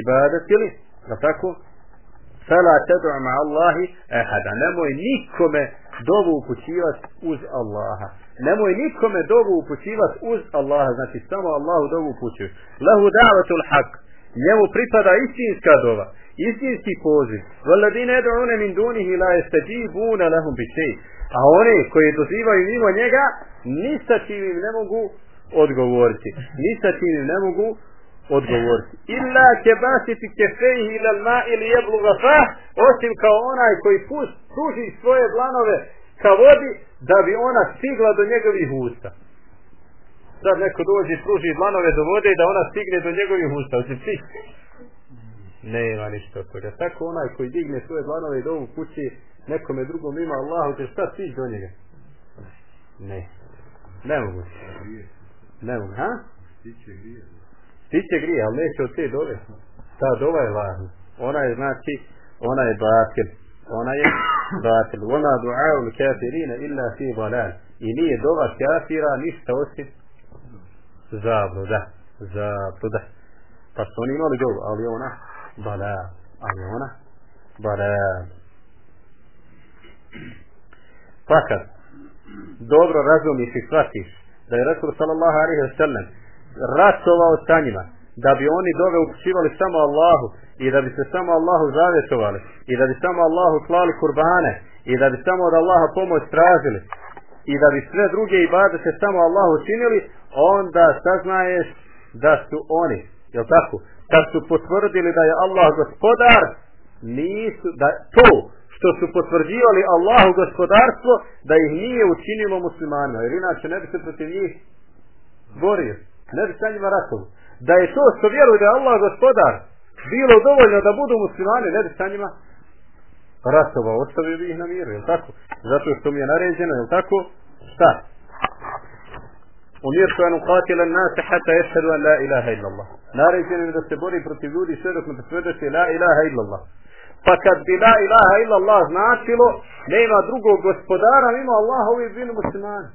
ibadetili, na tako? Fela tedu ma Allahi ehada. Nemoj nikome dovu upućivati uz Allaha. Nemoj nikome dovu upućivati uz Allaha. Znači samo Allahu dovu upućuju. Lahu da'vatul haq. Njemu pripada istinska dova. Istinski poziv. Valadine ed'une min dunihi la estajibuna lahum bi šeji. A one koji dozivaju mimo njega, ništa čim im ne mogu odgovoriti. Ništa čim im ne mogu odgovoriti. Illa će basiti kefejih ila ma ili jeblu gafah, osim kao onaj koji pust, pruži svoje blanove ka vodi, da bi ona stigla do njegovih usta. Sad neko dođe i pruži dlanove do vode da ona stigne do njegovih usta. Osim ti. Nema ništa od toga. Tako onaj koji digne svoje dlanove do ovu kući, nekome drugom ima Allahu, te šta stiš do njega? Ne. Ne mogu. Ne mogu, ha? Stiće grije. Stiće grije, ali neće od te dove. Ta dova je važna. Ona je, znači, ona je bakel. Ona je batil. Vama du'a'u kafirina illa fi dalal. I nije dova kafira ništa osim zabluda. Zabluda. Pa su oni imali dovu, ali ona balal. Ali ona balal. Pa kad dobro razumiš i shvatiš da je Rasul sallallahu alaihi wa sallam ratovao sa njima da bi oni dove upućivali samo Allahu i da bi se samo Allahu zavjetovali i da bi samo Allahu slali kurbane i da bi samo od Allaha pomoć tražili i da bi sve druge ibade se samo Allahu činili onda saznaješ da su oni je tako? Kad su potvrdili da je Allah gospodar nisu da to što su potvrđivali Allahu gospodarstvo da ih nije učinilo muslimanima. Jer inače ne bi se protiv njih borio. Ne bi sa njima ratovo da je to što vjeruju da je Allah gospodar bilo dovoljno da budu muslimani ne bi sa njima ratova ostavio bi ih na miru je tako? Zato što mi je naređeno je tako? Šta? Umirtu an uqatila an-nas ješhedu an la ilaha illallah. Naređeno je da se bori protiv ljudi sve dok ne potvrde la ilaha illallah. Pa kad bi la ilaha illa Allah značilo, nema drugog gospodara, ima Allah, ovi bili muslimani.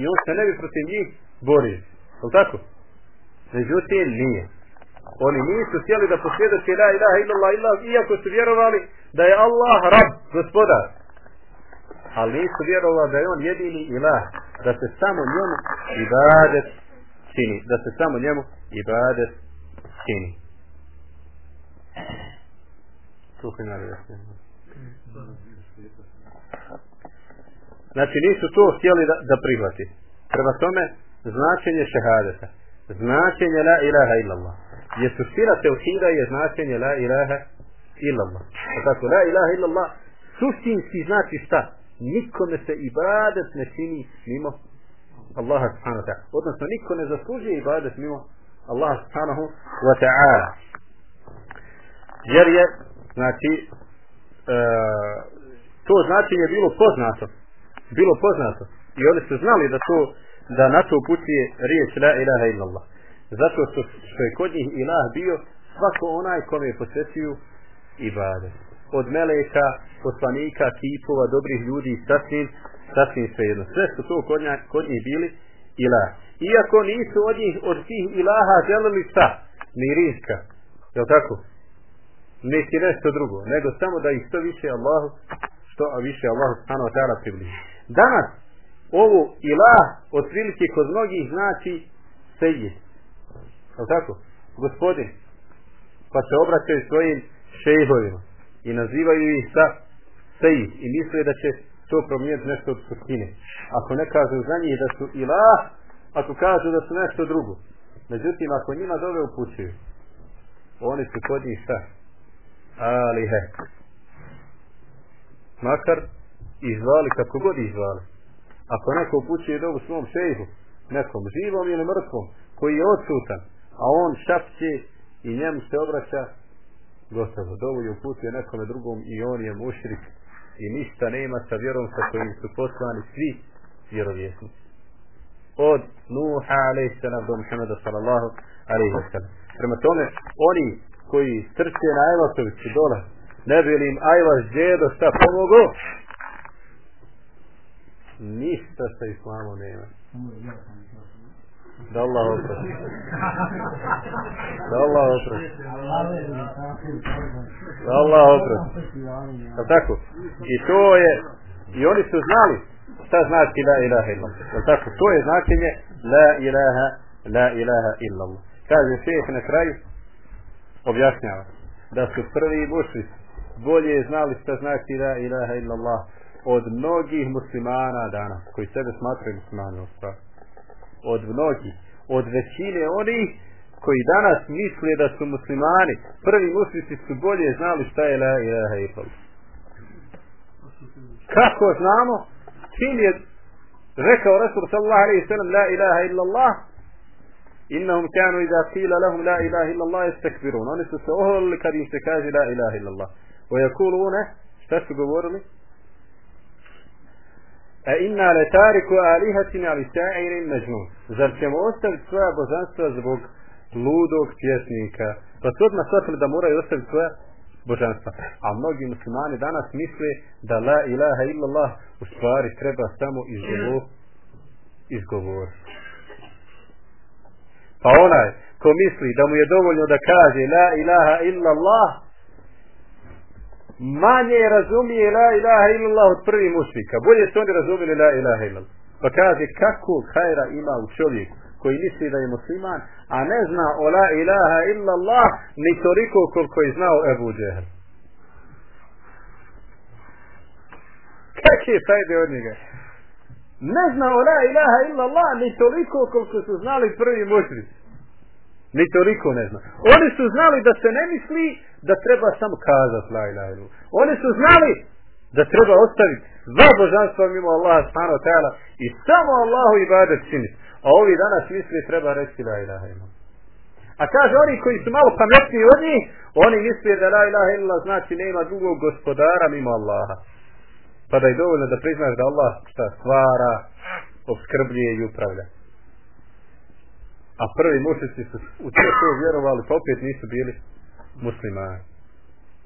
I on se ne bi protiv njih borio. Je tako? Međutim, nije. Oni nisu htjeli da posvjedoče la ilaha illa Allah, illa, iako su vjerovali da je Allah rab, gospodar. Ali nisu vjerovali da je on jedini ilah, da se samo njemu ibadet čini. Da se samo njemu ibadet čini. Sluhaj na mm-hmm. Znači nisu to htjeli da, da prihvati. Prema tome, značenje šehadeta. Značenje la ilaha illallah. Je suština teuhida je značenje la ilaha illallah. A tako, la ilaha illallah suštinski znači šta? Nikome se ibadet ne čini mimo Allaha subhanahu wa ta'ala. Odnosno, niko ne zaslužuje ibadet mimo Allaha subhanahu wa ta'ala. Jer je znači e, to značenje bilo poznato bilo poznato i oni su znali da to da na to putuje riječ la ilaha illallah zato što, što je kod njih ilah bio svako onaj kome je posvetio ibade od meleka, poslanika, kipova, dobrih ljudi, sasvim, sasvim sve jedno. Sve su to kod, nja, kod njih bili ilah. Iako nisu od njih, od tih ilaha želeli šta? Mirinska. Jel tako? Neki nešto drugo, nego samo da ih što više Allahu, što a više Allahu stano tara približi. Danas, ovo ilah, otprilike kod mnogih znači sejid. Je tako? Gospodin. Pa se obraćaju svojim šejhovima i nazivaju ih sa sejid i misle da će to promijeniti nešto od suštine. Ako ne kažu za njih da su ilah, ako kažu da su nešto drugo. Međutim, ako njima dove upućuju, oni su kod njih šta? Alihe. Makar izvali kako god izvali. Ako neko upućuje dobu svom šehu, nekom živom ili mrtvom, koji je odsutan, a on šapće i njemu se obraća, gotovo, dobu je uputio nekome drugom i on je mušrik i ništa nema sa vjerom sa kojim su poslani svi vjerovjesnici. Od Nuha a.s. do Muhammeda sallallahu a.s. Prema tome, oni koji srce na Ajvasovicu dole, ne bi li im Ajvas djedo šta pomogao, Ništa sa islamom nema. Da Allah oprosti. Da Allah oprosti. Da Allah oprosti. Da tako? I to je, i oni su znali šta znači la ilaha illallah. Da tako? To je značenje la ilaha, la ilaha illallah. Kaže šeheh na kraju, objašnjava. Da su prvi mušlici bolje znali šta znači la ilaha illallah od mnogih muslimana danas koji sebe smatraju muslimanom pa. od mnogih od većine onih koji danas misle da su muslimani. Prvi mušlici su bolje znali šta je la ilaha illallah. Kako znamo? Čim je rekao Rasul sallallahu alaihi sallam la ilaha illallah innahum kanu idha qila lahum la ilaha illa Allah yastakbirun. Oni su se oholili kad im se kaže la ilaha illa Allah wa yakuluna šta su govorili? A inna la tariku alihatina li sa'irin majnun. Zar ćemo ostaviti svoja božanstva zbog ludog pjesnika? Pa su odmah shvatili da moraju ostaviti svoja božanstva. A mnogi muslimani danas misle da la ilaha illallah u stvari treba samo izgovor, izgovor. Pa onaj ko misli da mu je dovoljno da kaže la ilaha illallah manje razumije la ilaha illallah od prvi mušlika. Bolje su oni razumili la ilaha illallah. Pa kaže kako hajra ima u čovjeku koji misli da je musliman, a ne zna o la ilaha illallah ni toliko koliko je znao Ebu Džehl. Kak je fajde od njega? Ne znao la ilaha illallah ni toliko koliko su znali prvi mušlici. Ni toliko ne zna. Oni su znali da se ne misli da treba samo kazat la ilaha illa. Oni su znali da treba ostaviti sva božanstva mimo Allaha subhanahu wa ta'ala i samo Allahu ibadet činiti. A ovi danas misli treba reći la ilaha illa. A kaže oni koji su malo pametniji od njih, oni misle da la ilaha illa znači nema drugog gospodara mimo Allaha. Pa da je dovoljno da priznaš da Allah šta stvara, obskrbljuje i upravlja. A prvi mušici su u to vjerovali, pa opet nisu bili muslimani.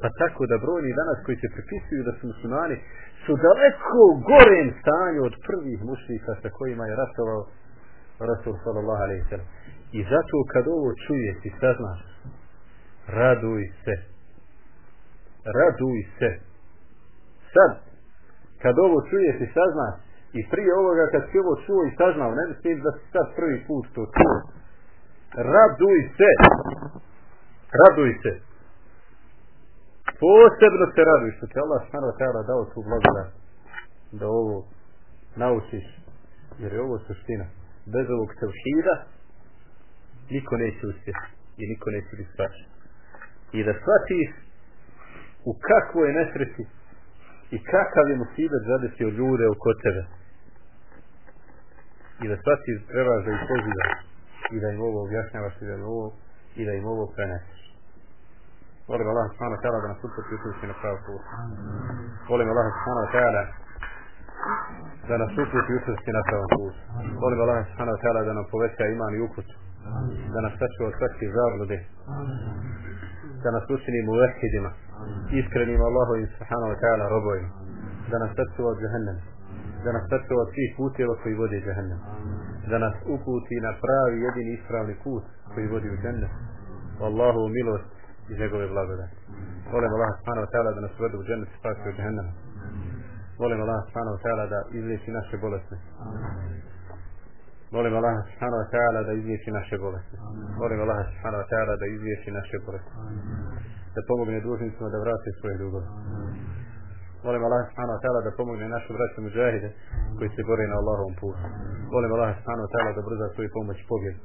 Pa tako da brojni danas koji se pripisuju da su muslimani su daleko gorem stanju od prvih mušlika sa kojima je ratovao Rasul sallallahu alaihi sallam. I zato kad ovo čuješ i saznaš, raduj se. Raduj se. Sad, kad ovo čuješ i saznaš, i prije ovoga kad si ovo čuo i saznao, ne mislim da si sad prvi put to čuo. Raduj se. Raduj se. Posebno se raduj što ti Allah stvarno tada dao tu blagodat da ovo naučiš. Jer je ovo suština bez ovog tevhida niko neće uspjeti i niko neće biti spašen. I da shvatiš u kakvoj nesreći i kakav je musibet zadesio ljude oko tebe. I da shvatiš trebaš da ih pozivaš i da im ovo objašnjavaš i da im ovo, i da im ovo preneseš. Volim Allah subhanahu ta'ala da nas uputi uputi na pravu put. Volim Allah subhanahu ta'ala da nas uputi učvrsti na pravu put Molim Allah subhanahu ta'ala da nam poveća iman i uput. Da nas sačuva od svake zablude. Da nas učini muvehidima. Iskrenim Allahovim subhanahu wa ta'ala robojima. Da nas sačuva od jahennem. Da nas sačuva od svih puteva koji vode jahennem. Da nas uputi na pravi jedini ispravni put koji vodi u džennem. Allahu milost iz njegove blagodati. Molim Allah subhanahu wa ta'ala da nas vodi u džennet spasi od jahennema. Molim Allah subhanahu wa ta'ala da izliječi naše bolesti. Molim Allah subhanahu wa ta'ala da izliječi naše bolesti. Molim Allah subhanahu wa ta'ala da izliječi naše bolesti. Da pomogne dužnicima da vrate svoje dugove. Molim Allah subhanahu wa ta'ala da pomogne našu braću muđahide koji se bore na Allahovom putu. Molim Allah subhanahu wa ta'ala da brza svoju pomoć pobjede.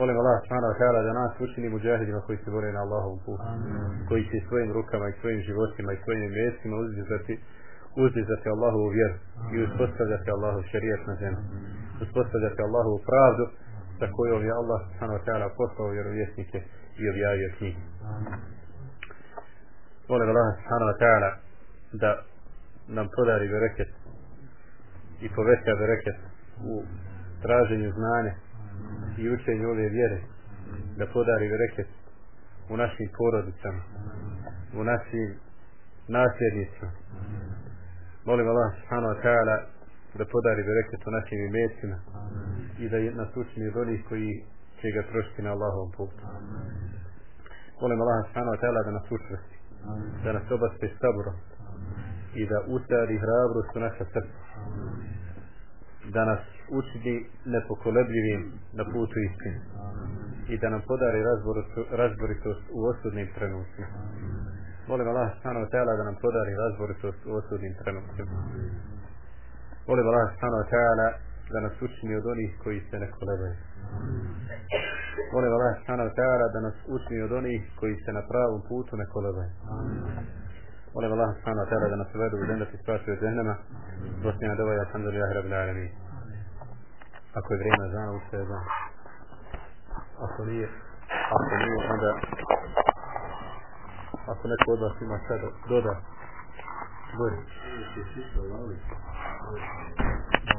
Molim Allah subhanahu wa ta'ala da nas učini muđahidima koji se bore na Allahovom putu. Koji će svojim rukama i svojim životima i svojim mjestima uzdizati uzdizati Allahovu vjeru i uspostavljati Allahu šarijet na zemlji. Uspostavljati Allahovu pravdu sa kojom je Allah subhanahu wa ta'ala poslao vjerovjesnike i objavio knjige. Molim Allah subhanahu ta'ala da nam podari bereket i poveća bereket u traženju znanja i učenju ove vjere da podari bereket u našim porodicama u našim nasljednicima molim Allah subhanahu wa ta'ala da podari bereket u našim imecima i da nas učini od onih koji će ga trošiti na Allahovom putu molim Allah subhanahu wa ta'ala da nas učvrsti da nas obaspe saburom i da utari hrabrost u naša srca da nas učini nepokolebljivim na putu istine i da nam podari razboritost u osudnim trenutima Molim Allah subhanahu wa ta'ala da nam podari razboritost u osudnim trenutima. Molim Allah subhanahu wa ta'ala da nas učini od onih koji se ne kolebaju. Molim Allah subhanahu wa ta'ala da nas učini od onih koji se na pravom putu ne kolebaju. Molim Allah subhanahu wa ta'ala da nas uvedu u džennet i spasi od džehnema. Posljedna dova je rabbil alamin. Ako je vrijeme za nauče, je za. Ako nije, ako nije, onda ako neko od vas ima sada doda. Good.